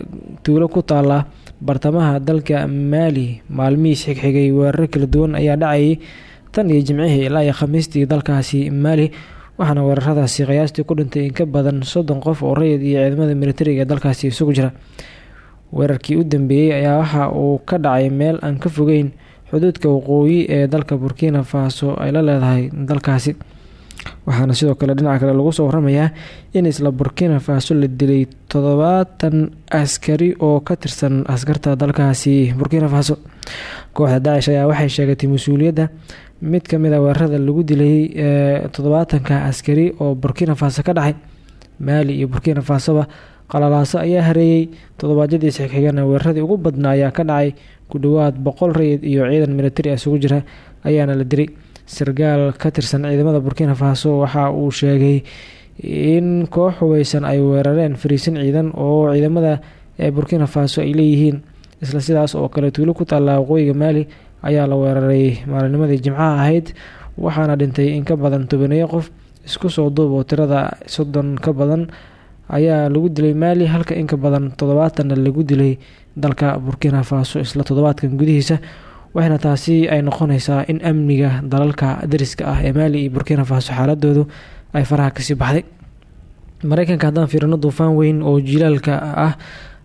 tuulo ku taala bartamaha dalka maali maalmihiis xigxigay weeraro kala duwan ayaa dhacayay tan iyo jimcihii ilaa iyo khamiistii dalkaasi maali waxaana weeraradaasi qiyaastii ku dhintay in ka badan soddon qof oo rayid iyo ciidamada militariga ee dalkaasi isugu jira weerarkii u dambeeyey ayaa waxa uu ka dhacay meel aan ka fogeyn xuduudka waqooyi ee dalka burkina faso ay la leedahay dalkaasi. Waxaana sidoo kale dhinaca kale lagu soo waramayaa in isla burkina faso la dilay toddobaatan askari oo ka tirsan askarta dalkaasi burkina faso. Kooxda daacish ayaa waxay sheegatay mas'uuliyadda mid ka mid a weerarada lagu dilay toddobaatanka askari oo burkina faso ka dhacay maali iyo burkina fasoba qalalaaso ayaa hareeyey. Toddobaadyadii isxigxigana weeraradii ugu badnaa ayaa ka dhacay. Ku dhowaad boqol rayid iyo ciidan militari ah isugu jira ayaana la dilay sarkaal ka tirsan ciidamada burkina faso waxa uu sheegay in koox hubeysan ay weerareen fariisin ciidan oo ciidamada ee burkina faso ay leeyihiin. Isla sidaas oo kale tuulo ku taalla waqooyiga maali ayaa la weeraray maalinimadii jimcaha ahayd waxaana dhintay in ka badan tobaneeyo qof isku soo duub tirada soddon ka badan ayaa lagu dilay maali halka in ka badan toddobaatanna lagu dilay dalka burkina faso isla toddobaadkan gudihiisa waxaana taasi ay noqonaysaa in amniga dalalka dariska ah ee maali iyo burkina faso xaaladoodu ay faraha ka sii baxday. Mareykanka haddaan fiirino duufaan weyn oo jilaalka ah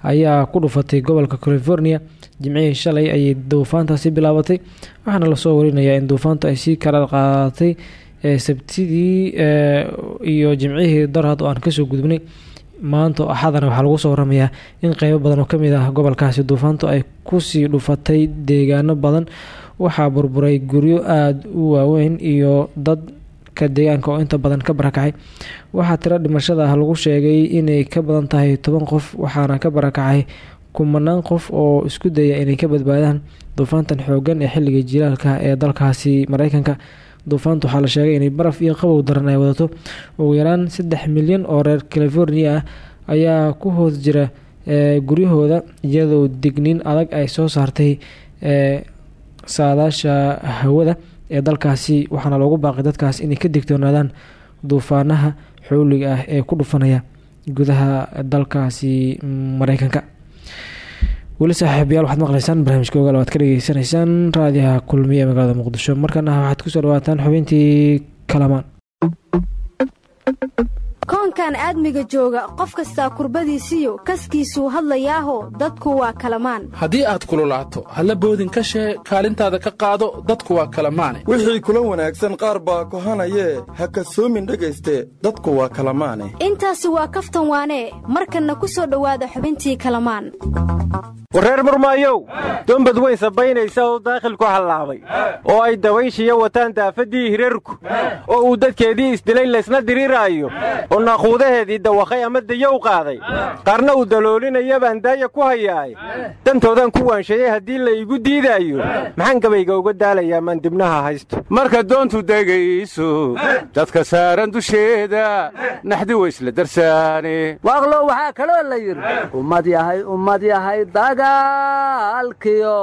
ayaa ku dhufatay gobolka california jimcihii shalay ayay duufaantaasi bilaabatay waxaana la soo warinayaa in duufaantu ay sii kala qaadatay sabtidii iyo jimcihii darhad oo aan ka soo gudubnay maanta axadana waxaa lagu soo waramayaa in qeybo badan oo ka mid ah gobolkaasi duufaantu ay ku sii dhufatay deegaano badan. Waxaa burburay guryo aada u waaweyn iyo dad dadka deegaanka oo inta badan ka barakacay waxaa tiro dhimashada ah lagu sheegay inay ka badan tahay toban qof waxaana ka barakacay kumanaan qof oo isku daya inay ka badbaadaan duufaantan xoogan ee xilliga jilaalka ee dalkaasi mareykanka duufaanta waxaa la sheegay inay baraf iyo qabow daran ay wadato. Ugu yaraan saddex milyan oo reer california ah ayaa ku hoos jira guryahooda iyadoo digniin adag ay soo saartay saadaasha hawada ee dalkaasi. Waxaana loogu baaqay dadkaas inay ka digtoonaadaan duufaanaha xowliga ah ee ku dhufanaya gudaha dalkaasi mareykanka weli saaxiibayaal waxaad maqleysaan barnaamijka ogaal waad ka dhageysanaysaan raadiyaha kulmiye ee magaalada muqdisho. Markana waxaad ku soo dhawaataan xubintii kalamaan koonkan aadmiga jooga qof kastaa kurbadiisiyo kaskiisuu hadlayaaho dadku waa kalamaan. Haddii aad kululaato halla boodin ka shee kaalintaada ka qaado dadku waa kalamaane. Wixii kula wanaagsan qaar baa kohanayee ha kasoomin dhegayste dadku waa kalamaane. Intaasi waa kaftan waanee markanna ku soo dhowaada xubintii kalamaan. Wareer murmaayow dombad weyn sabaynaysa oo daakhilku hallaabay oo ay dabayshiya wataan daafaddii hirarku oo uu dadkeedii isdilay laysna diriiraayo oo naaquudaheedii dawakhay ama dayo u qaaday. Qaarna uu daloolinaya baan daaya ku hayaay dantoodaan ku waansheeyey haddii la igu diidaayo. Maxaan gabayga uga daalayaa maan dibnaha haysto? Marka doontu degayso dadka saaran dusheeda naxdi waysla darsaane. Waaqlo waxaa kaloo la yidhi ummad yahay ummad yahay dagaalkiyo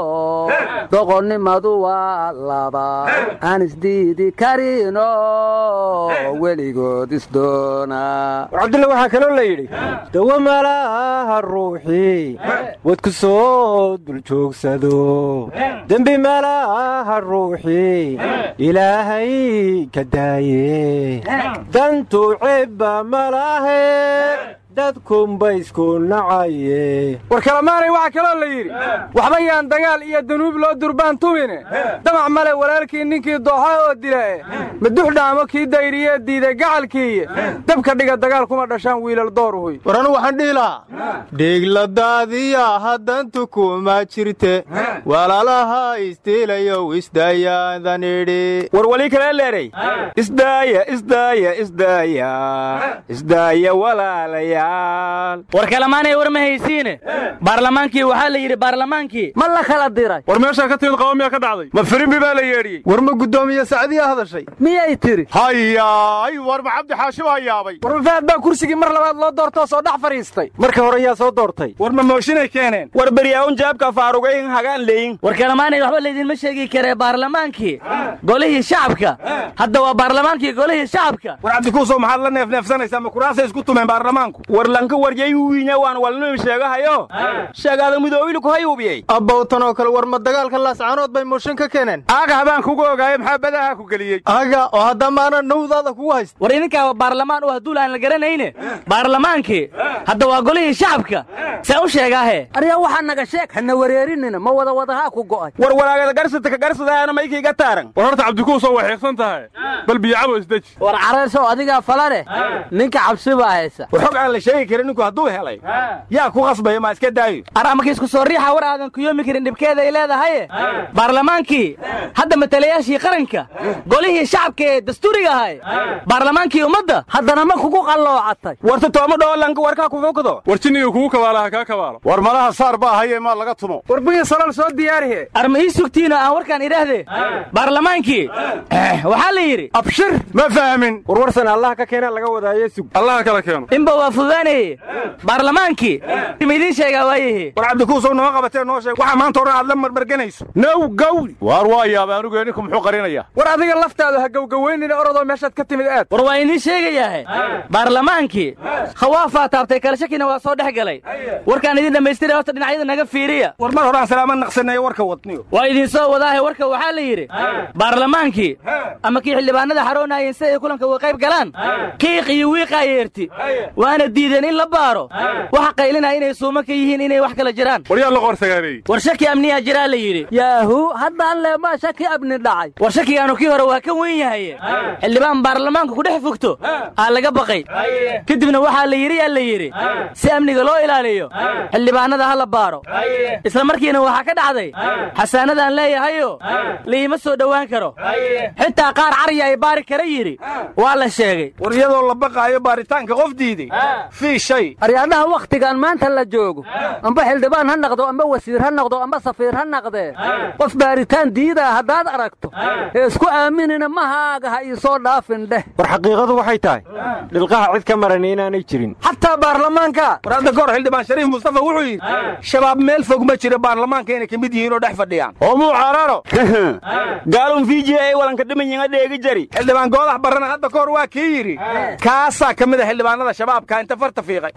doqonnimadu waa laba. Aan isdiidi karino. Weligood isdoona cabdulla waxaa kaloo la yidhi dawa malaha ruuxii wadku soo dul joogsado. Dembi malaha ruuxii ilaahay ka daaye. Dantu cibba malahe dadkumbaysku nacaye war kalamaanay waxaa kaloo la yidhi waxba yaan dagaal iyo danuub loo durbaan tumine. Damac male walaalkii ninkii dooxa oo dila'e madux dhaamo kii dayriyee diiday gacalkiiye dabka dhiga dagaal kuma dhashaan wiilal dooruhuy war anu waxaan dhihi lahaa dhiigladaadiya haddantu kuma jirte. Walaalaha istiilayow isdaayaadan idhi war wali kale leeray isdaaya isdaaya isdaaya isdaaya walaalaya war kalamaanay war ma haysiine baarlamaankii waxaa la yidhi baarlamaankii ma la kala diray? War meeshaa ka timid qaba miyaa ka dhacday? Ma firimbi baa la yeedhiyey. War ma guddoomiye sacdiya hadashay? Miyay tiri? Hayaay war ma cabdi xaashi baa yaabay. War mafaad baa kursigii mar labaad loo doortoo soo dhex fadhiistay marka hore yaa soo doortay. War ma mooshinay keeneen? War beryaawun jaabka faarugayn hagaan leeyin. War kalamaanay waxba laydinma sheegi karee baarlamaankii golihii shacabka. Hadda waa baarlamaankii golihii shacabka. War cabdikuusow maxaad la neefneefsanaysaa ma kuraasay isku tumeen baarlamaanku war lanka warjaywiinya waan walnum sheegahayo sheegaada midoobilu ku hayuubiyey abbawtan oo kale war ma dagaalka laascaanood bay mooshin ka keeneen aaga habaan kugu ogaaye maxaa badaha ku geliyey aaga oo hadda maana nawdaada kugu haysta war idinkaa baarlamaan u haduul aan la garanayne baarlamaankii hadda waa golihii shacabka see u sheegaahe arya waxaa naga sheeg hana wareerinina ma wada wadahaa ku go'ay war walaagada garsata ka garsadaana maykiiga taaran war horta cabdikuusoo waa xiiqsan tahay bal biyacabo isdeji war caraysow adigaa falane ninka cabsi baa haysa la sheegi karin ninku hadduu helay. Yaa ku qasbaya maa iska daayo. Aramakiisku soo riixa war aadan kuyoomi karin dhibkeeda ay leedahaye baarlamaankii hadda matalayaashii qaranka golihii shacabka ee dastuuriga ahay? Baarlamaankii ummadda haddana ma kugu qalloocatay. Warta tooma dhoolanka warkaa kufukdo war jinniga kugu kabaalaha kaa kabaalo. War malaha saar baa haye maa laga tumo. War biyi salal soo diyaarihe arma ii sugtiino aan warkaan idhaahdee? Baarlamaankii waxaa la yidhi abshir ma fahmin warwarsan allah ka keenaa laga wadaaye sug allah kala keeno. inba waa fudaanaye baarlamaankii ma idiin sheegaa waayahe war cabdikuusow noo qabatee noo sheeg. Waxaa maanta odhan aad la marmarganayso now gawri. Waar waa yaaba anugu ninku muxuu qarinaya. War adiga laftaadu ha gowgaweynina orodoo meeshaad ka timid aad. War waa idiin sheegayaahe. Baarlamaankii khawaafaa taabtay kala shakina waa soo dhex galay. Warkaan idin dhammaystira horta dhinacyada naga fiiriya. War mar horaan salaama naqsanayo warka wadniyo. Waa idin soo wadaahe warka waxaa la yidhi. Baarlamaankii ama kii xildhibaanada xaroonaayeen si ay kulanka uga qayb galaan. Kiiq iyo wiiqaa yeerti. Waana diideen in la baaro. Waxa qaylinaya inay suuma ka yihiin inay wax kala jiraan. Waryaa la qorsagaareeyey war shaki amniyaa jiraa la yidhi. Yaahu haddaan leemaa shaki amni dhacay. War shakigaanu kii hore waa ka weyn yahaye. Xildhibaan baarlamaanka ku dhex fogto aa laga baqay. Kadibna waxaa la yidhi yaa la yidhi si amniga loo ilaaliyo xildhibaanada ha la baaro. Isla markiina waxaa ka dhacday xasaanadaan leeyahayo liima soo dhowaan karo. Xitaa qaar carya ay baari kara yidhi waa la sheegay. War iyadoo la baqaayo baaritaanka qof diiday fii shay. Aryaadhaha wakhtigan maanta la joogo. Amba xildhibaan ha naqdo amba wasiir ha noqdo amba safiir ha naqdee qof baaritaan diidaa haddaad aragto ee isku aaminina mahaaga ha ii soo dhaafin dheh war xaqiiqadu waxay tahay dhilqaha cid ka marani inaanay jirin. Xataa baarlamaanka. War hadda kahor xildhibaan shariif mustafa wuxuu yidhi shabaab meel fog ma jiro baarlamaanka inay ka mid yihiin oo dhex fadhiyaan. Omuu cararo gaalun fiiji ay walanka dhimanyiga dheegi jari. Xildhibaan goodax barrana hadda kahor waa kii yidhi kaasaa ka mid a xildhibaanada shabaabka inta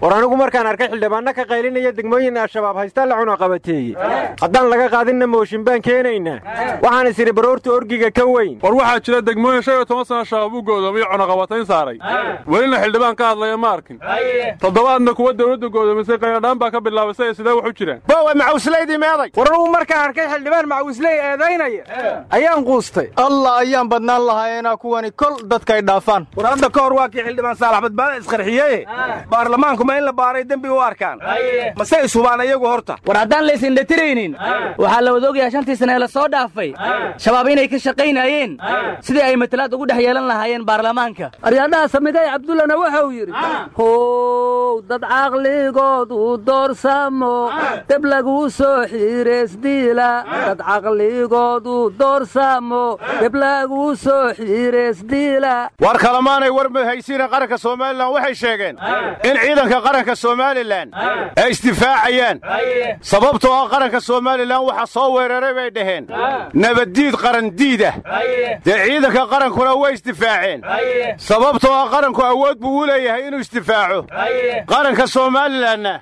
war anigu markaan arkay xildhibaanno ka qaylinaya degmooyin al-shabaab haystaa la cunaqabateeye haddaan laga qaadinna mooshin baan keenaynaa waxaan is idhi baroorta orgiga ka weyn. War waxaa jira degmooyin shan iyo toban sana shabaab u goodoomiyo cunaqabatayn saaray. Welina xildhibaan ka hadlaya ma arkin. Toddobaadna kuwa dawladda goodoomisay qayladhaan baa ka bilaabay sidee wax u jiraan bowe macawislaydii meeday. War anugu markaan arkay xildhibaan macawisley eedaynaya ayaan quustay. Allah ayaan badnaan lahaayeenaa kuwani kol dadkay dhaafaan. War hadda ka hor waa kii xildhibaan saalax badbaada isqarxiyeye baarlamaanku ma in la baaray dembi u arkaan. Mase ishubaan iyagu horta. War haddaan la isindhatiraynin waxaa la wada ogyahay shantii sane ee la soo dhaafay. Shabaab inay ka shaqaynayeen sidii ay matalaad ugu dhex yeelan lahaayeen baarlamaanka. Aryaadhaha samigay cabdullana wuxuu yidhi how dad caqligood uu doorsamo deb laguu soo xiireesdiila dad caqligood uu doorsamo deb laguu soo xiireesdiila war kalamaanay war mahaysiina qaranka somalilan waxay sheegeen in ciidanka qaranka somalilan ay isdifaacayaan. Sababtoo ah qaranka somalilan waxa soo weeraray bay dhaheen. Nabaddiid qarandiidah dee ciidanka qarankuna way isdifaaceen. Sababtoo ah qaranku awood buu u leeyahay inuu isdifaaco. Qaranka somalilanna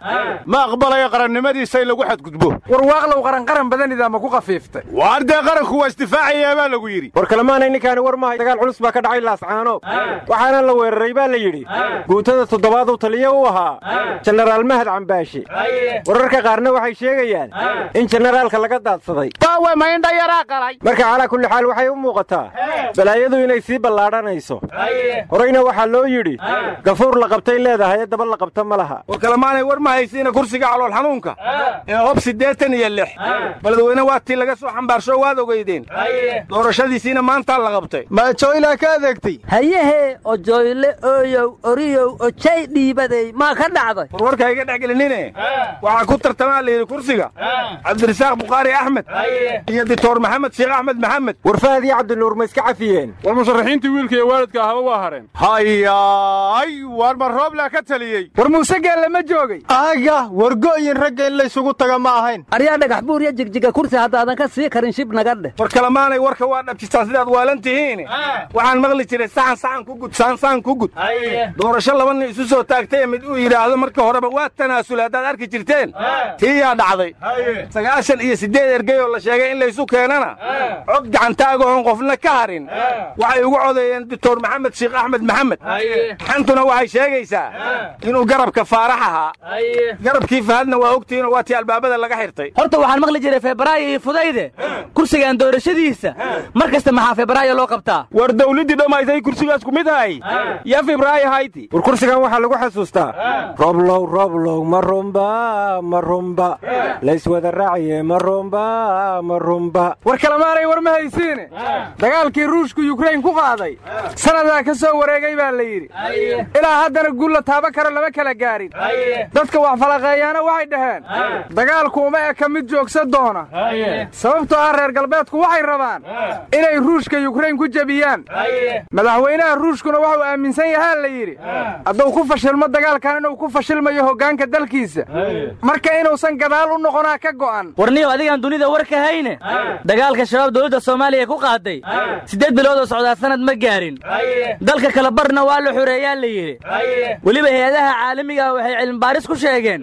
ma aqbalayo qarannimadiisa in lagu xadgudbo. War waaqlow qaranqaran badanida ma ku qafiiftay waar dee qaranku waa isdifaacayaa baa lagu yidhi. War kalemaanay ninkaani war mahay dagaal culus baa ka dhacay laascaanood waxaana la weeraray baa la yidhi. Guutada toddobaad uu taliyo u ahaa jenaraal mahad cambaashe wararka qaarna waxay sheegayaan in jenaraalka laga daadsaday. Marka calaa kulli xaal waxay u muuqataa balaayadu inay sii ballaadhanayso. Horayna waxaa loo yidhi gafuur la qabtay leedahay ee daba la qabta ma laha. War kalemaanay war ma haysiina kursiga calool xanuunka. Ee hob siddeetan iyo lix. Baladweyne waa tii laga soo xambaarsho waad ogeydeen. Doorashadiisiina maantaa la qabtay. Ma joylaa ka adeegtay. Hayehe ojoyle ooyow oriyow ojay dhiibaday maa ka dhacday war warka iga dhex gelinine waxaa ku tartamaa la yidhi kursiga cabdirasaaq bukhaari axmed iyo dictor maxamed sheekh axmed maxamed war fahad iyo cabdinuur ma iska cafiyeen war musharaxiintii wiilka iyo waalidka ahaba waa hareen hayaay waar ma rooblaa ka taliyey war muuse geelle ma joogay aaga wargo'yin ragga in laysugu taga ma ahayn aryaa dhagax buur iyo jigjiga kursi haddaadan ka sii karin shib naga dheh war kalamaanay warka waa dhabjistaan sidaad waalan tihiin waxaan maqli jiray saxan saxan ku gud saan saan ku gud doorasho laba nin isu soo taagtay mid uu yidhaahdo marka horeba waa tanaasul haddaad arki jirteen. Tii yaa dhacday. Sagaashan iyo siddeed ergey oo la sheegay in laysu keenana. Cod gacantaagahoon qofna ka harin. Waxay ugu codeeyeen doctor maxamed sheekh axmed maxamed. Xantuna waxay sheegaysaa inuu garabka faarax ahaa. Garabkii fahadna waa ogtihiinoo waa tii albaabada laga xirtay. Horta waxaan maqli jiray febraayo iyo fudayde. Kursigan doorashadiisa. Mar kasta maxaa febraayo loo qabtaa? War dawladdii dhammaysay kursigaas ku mid ahay? Yaa febraayo hayti. War kursigan waxaa lagu xasuustaa roblow roblow ma rumba ma rumba. Layswada raaciye ma rumba ma rumba. War kalamaanay war ma haysiine? Dagaalkii ruushku yukrain ku qaaday. Sannadaa ka soo wareegay baa la yidhi. Ilaa haddana guulla taaba karo lama kala gaarin. Dadka wax falaqeeyaana waxay dhaheen. Dagaalku uma eka mid joogsa doona. Sababtoo ah reer galbeedku waxay rabaan inay ruushka yukrain ku jebiyaan. Madaxweynaha ruushkuna wuxuu aaminsan yahaa la yidhi. Hadduu ku fashilmo dagaalkan inuu ku fashilmayo hoggaanka dalkiisa. Marka inuusan gadaal u noqonaa ka go'an. Warniyow adigaan dunida war ka hayne dagaalka shabaab dowladda soomaaliya ku qaaday. Siddeed bilood oo socdaa sanad ma gaarin. Dalka kala barna waa la xoreeyaa la yidhi. Weliba hay'adaha caalamiga waxay cilmibaaris ku sheegeen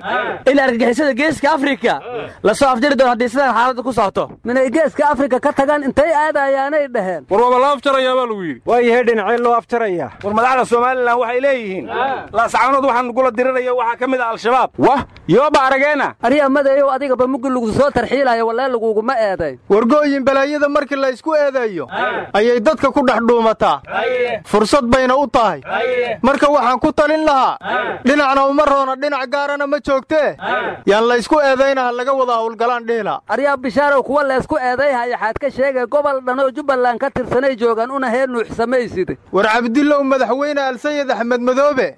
in argagixisada geeska afrika la soo afjari doono haddii sidaan xaaladda ku socoto minay geeska afrika ka tagaan intay aadayaanay dhaheen. War waaba la afjarayaa baa lagu yidhi. Waayahay dhinacee loo afjarayaa war madaxda somalilan waxay leeyihiin laasca laascaanood waxaa nugula diriraya waxaa ka mid ah al-shabaab. Wah yooba arageena? Arya madeeyow adigaba muggi lagu soo tarxiilaya wallee laguguma eeday. Wargooyin balaayada markii la ysku eedeeyo ayay dadka ku dhex dhuumataa fursad bayna u tahay. Marka waxaan ku talin lahaa dhinacna uma roona dhinac gaarana ma joogtee yaan la ysku eedayna ha laga wada howlgalaan dhihila aryaa bishaarow kuwa laysku eedayhaya xaad ka sheegay gobol dhan oo jubbaland ka tirsanay joogaan una hee nuuxsamayside war cabdillow madaxweyne alsayid axmed madoobe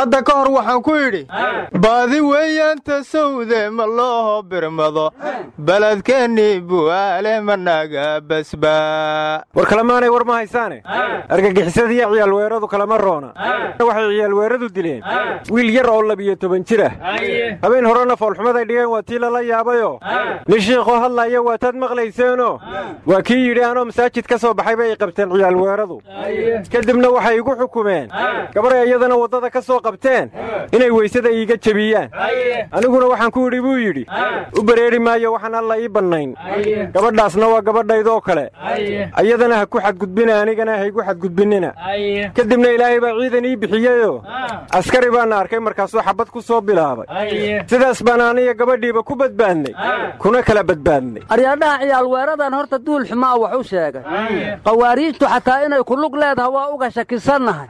hadda ka hor waxaan ku idhi baadi weeyaanta sawde ma looho birmado beledkeennii bu'aale managa basbaa war kalemaanay war ma haysaane? Argagixisadiiyo ciyaalweeradu kalama roona. Waxay ciyaalweeradu dileen. Wiil yar oo labiyo toban jir ah habeen horena foolxumaday dhigeen waa tii lala yaabayoo nin shiikhoo hadlaaya waataad maqlayseenoo waa kii yidhi anoo masaajid ka soo baxay bay qabteen ciyaalweeradu. Kadibna waxay igu xukumeen. Gabaray iyadana waddada ka soo qabteen? Inay weysada iiga jebiyaan aniguna waxaan ku idhi buu yidhi u bareeri maayo waxaan alla ii bannayn. Gabadhaasna waa gabadhaydoo kale. Iyadana ha ku xadgudbina anigana haygu xadgudbinnina kadibna ilaahay baa ciidan ii bixiyeyoo askari baana arkay markaasuu xabbad ku soo bilaabay. Sidaas baan aniga gabadhiiba ku badbaadnay. Kuna kala badbaadnay. Aryaadhaha ciyaalweeradan horta duul xumaa wax u sheegay. Qawaariijtu xataa inay ku lug leedaha waa uga shakisannahay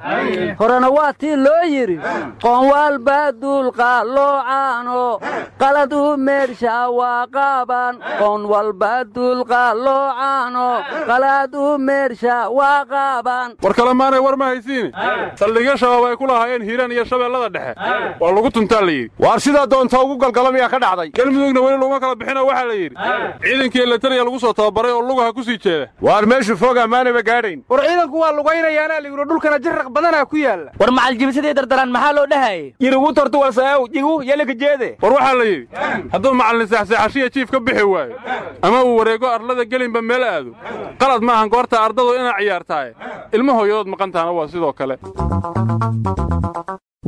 horena waa tii loo yidhi qoonwaalbaa duulqaaloocaano qalad u meersha waa qaaban. Qoon walba duulqaaloocaano qalad u meersha waa qaaban. War kalemaanay war ma haysiine saldhigyo shabaab ay ku lahaayeen hiiraan iyo shabeellada dhexe. Waa lagu tuntaa la yidhi. Waar sidaa doonta ugu galgala miyaa ka dhacday? Galmudugna weli laguma kala bixinoo waxaa la yidhi. Ciidankii eletariya lagu soo tababaray oo lugaha ku sii jeeda. Waar meeshu fog ammaanaba gaadhayn? War ciidanku waa lugaynayaanaa layidhi dhulkana jirraq badanaa ku yaalla. War macaljibisadii dardaran maxaa loo dhahayay yirigu tortu wasaaw jigu yalika jeede war waxaa la yidhi hadduu macallin seexseexashiya jiif ka bixi waayo ama uu wareego arlada gelinba meel aado qalad ma ahan goorta ardadu inaa ciyaartaaye ilmo hooyadood maqantaana waa sidoo kale.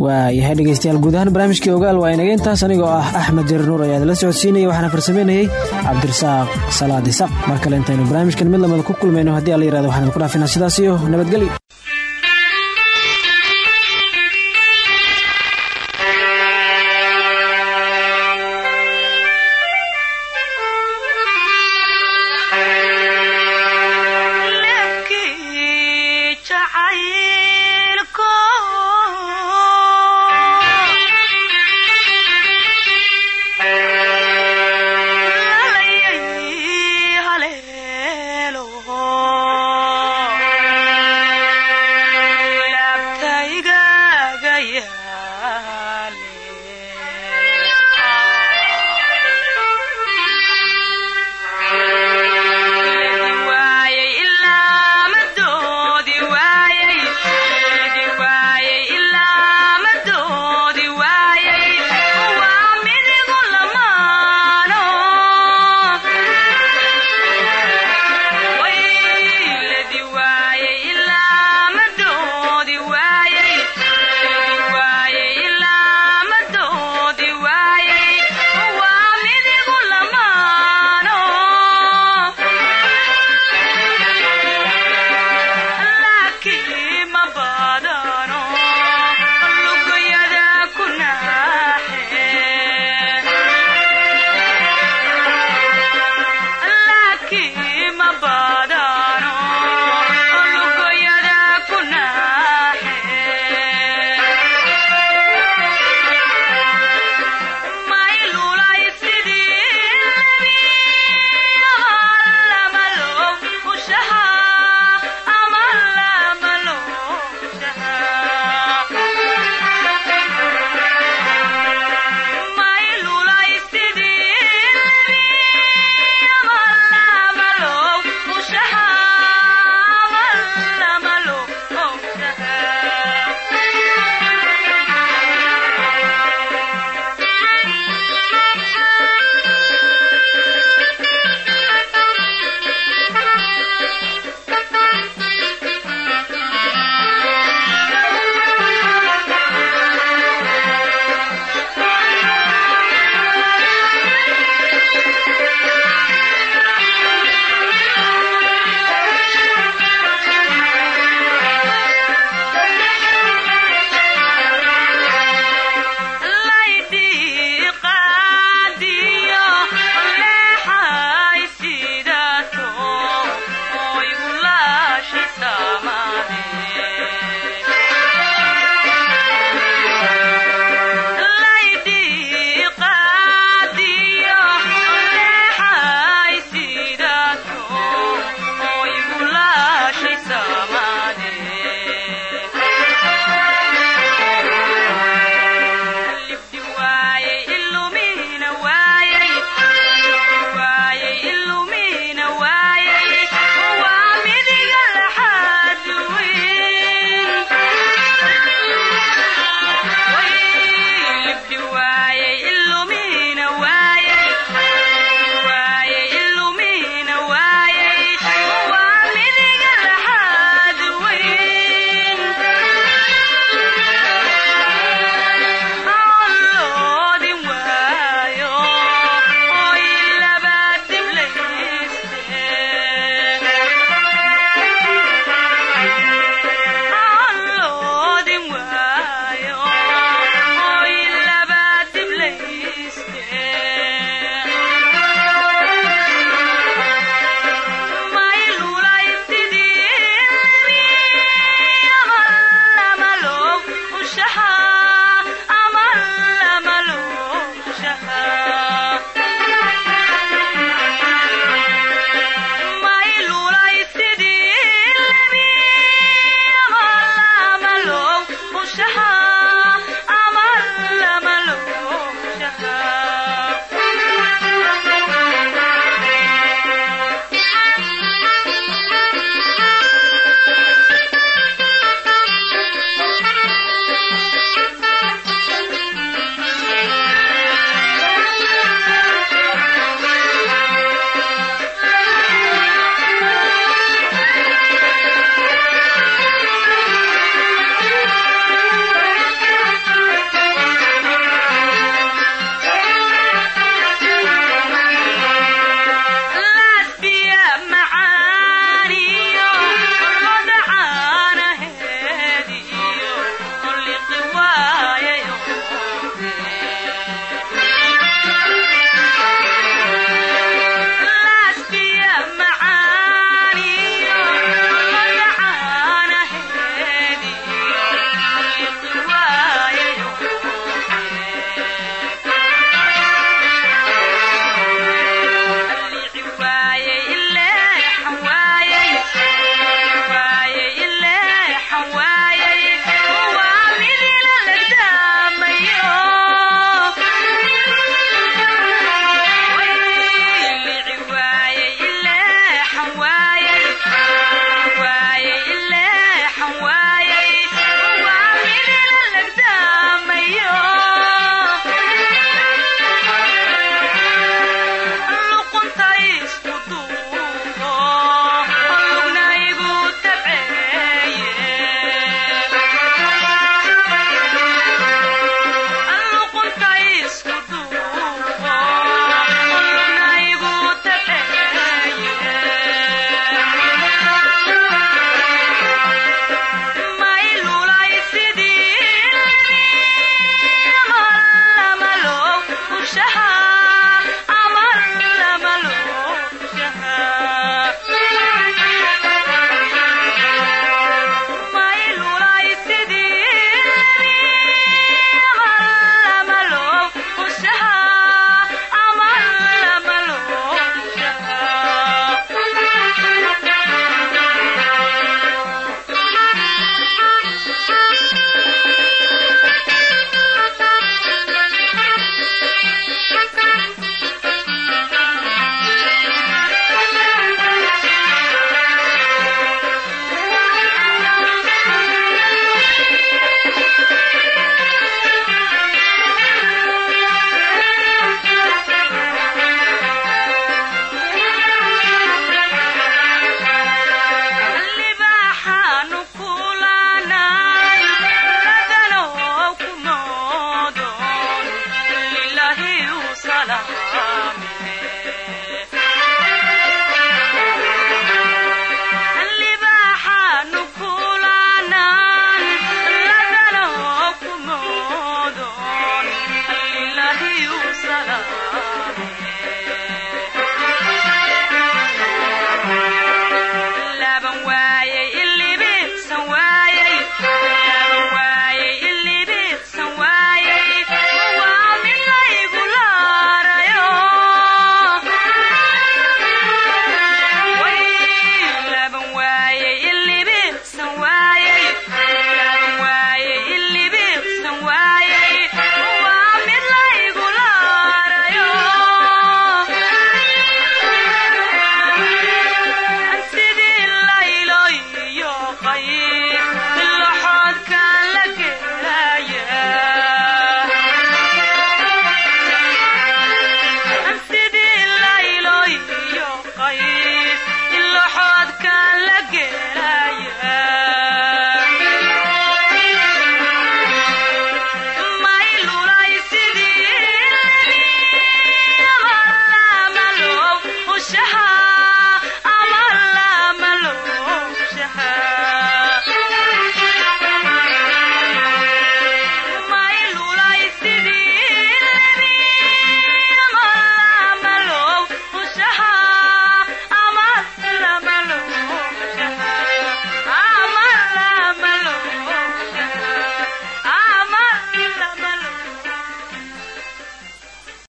Waayahay dhegeystayaal guud ahaan barnaamijkii ogaal waa inaga intaas anigoo ah axmed jarir nuur ayaa idinla socodsiinaya waxaana farsamaynayey cabdirasaaq salaad isaq mar kale intaynu barnaamijkan mid lamada ku kulmayno haddii alla yiraahdo waxaan idinku dhaafinaa sidaas iyo nabadgelyo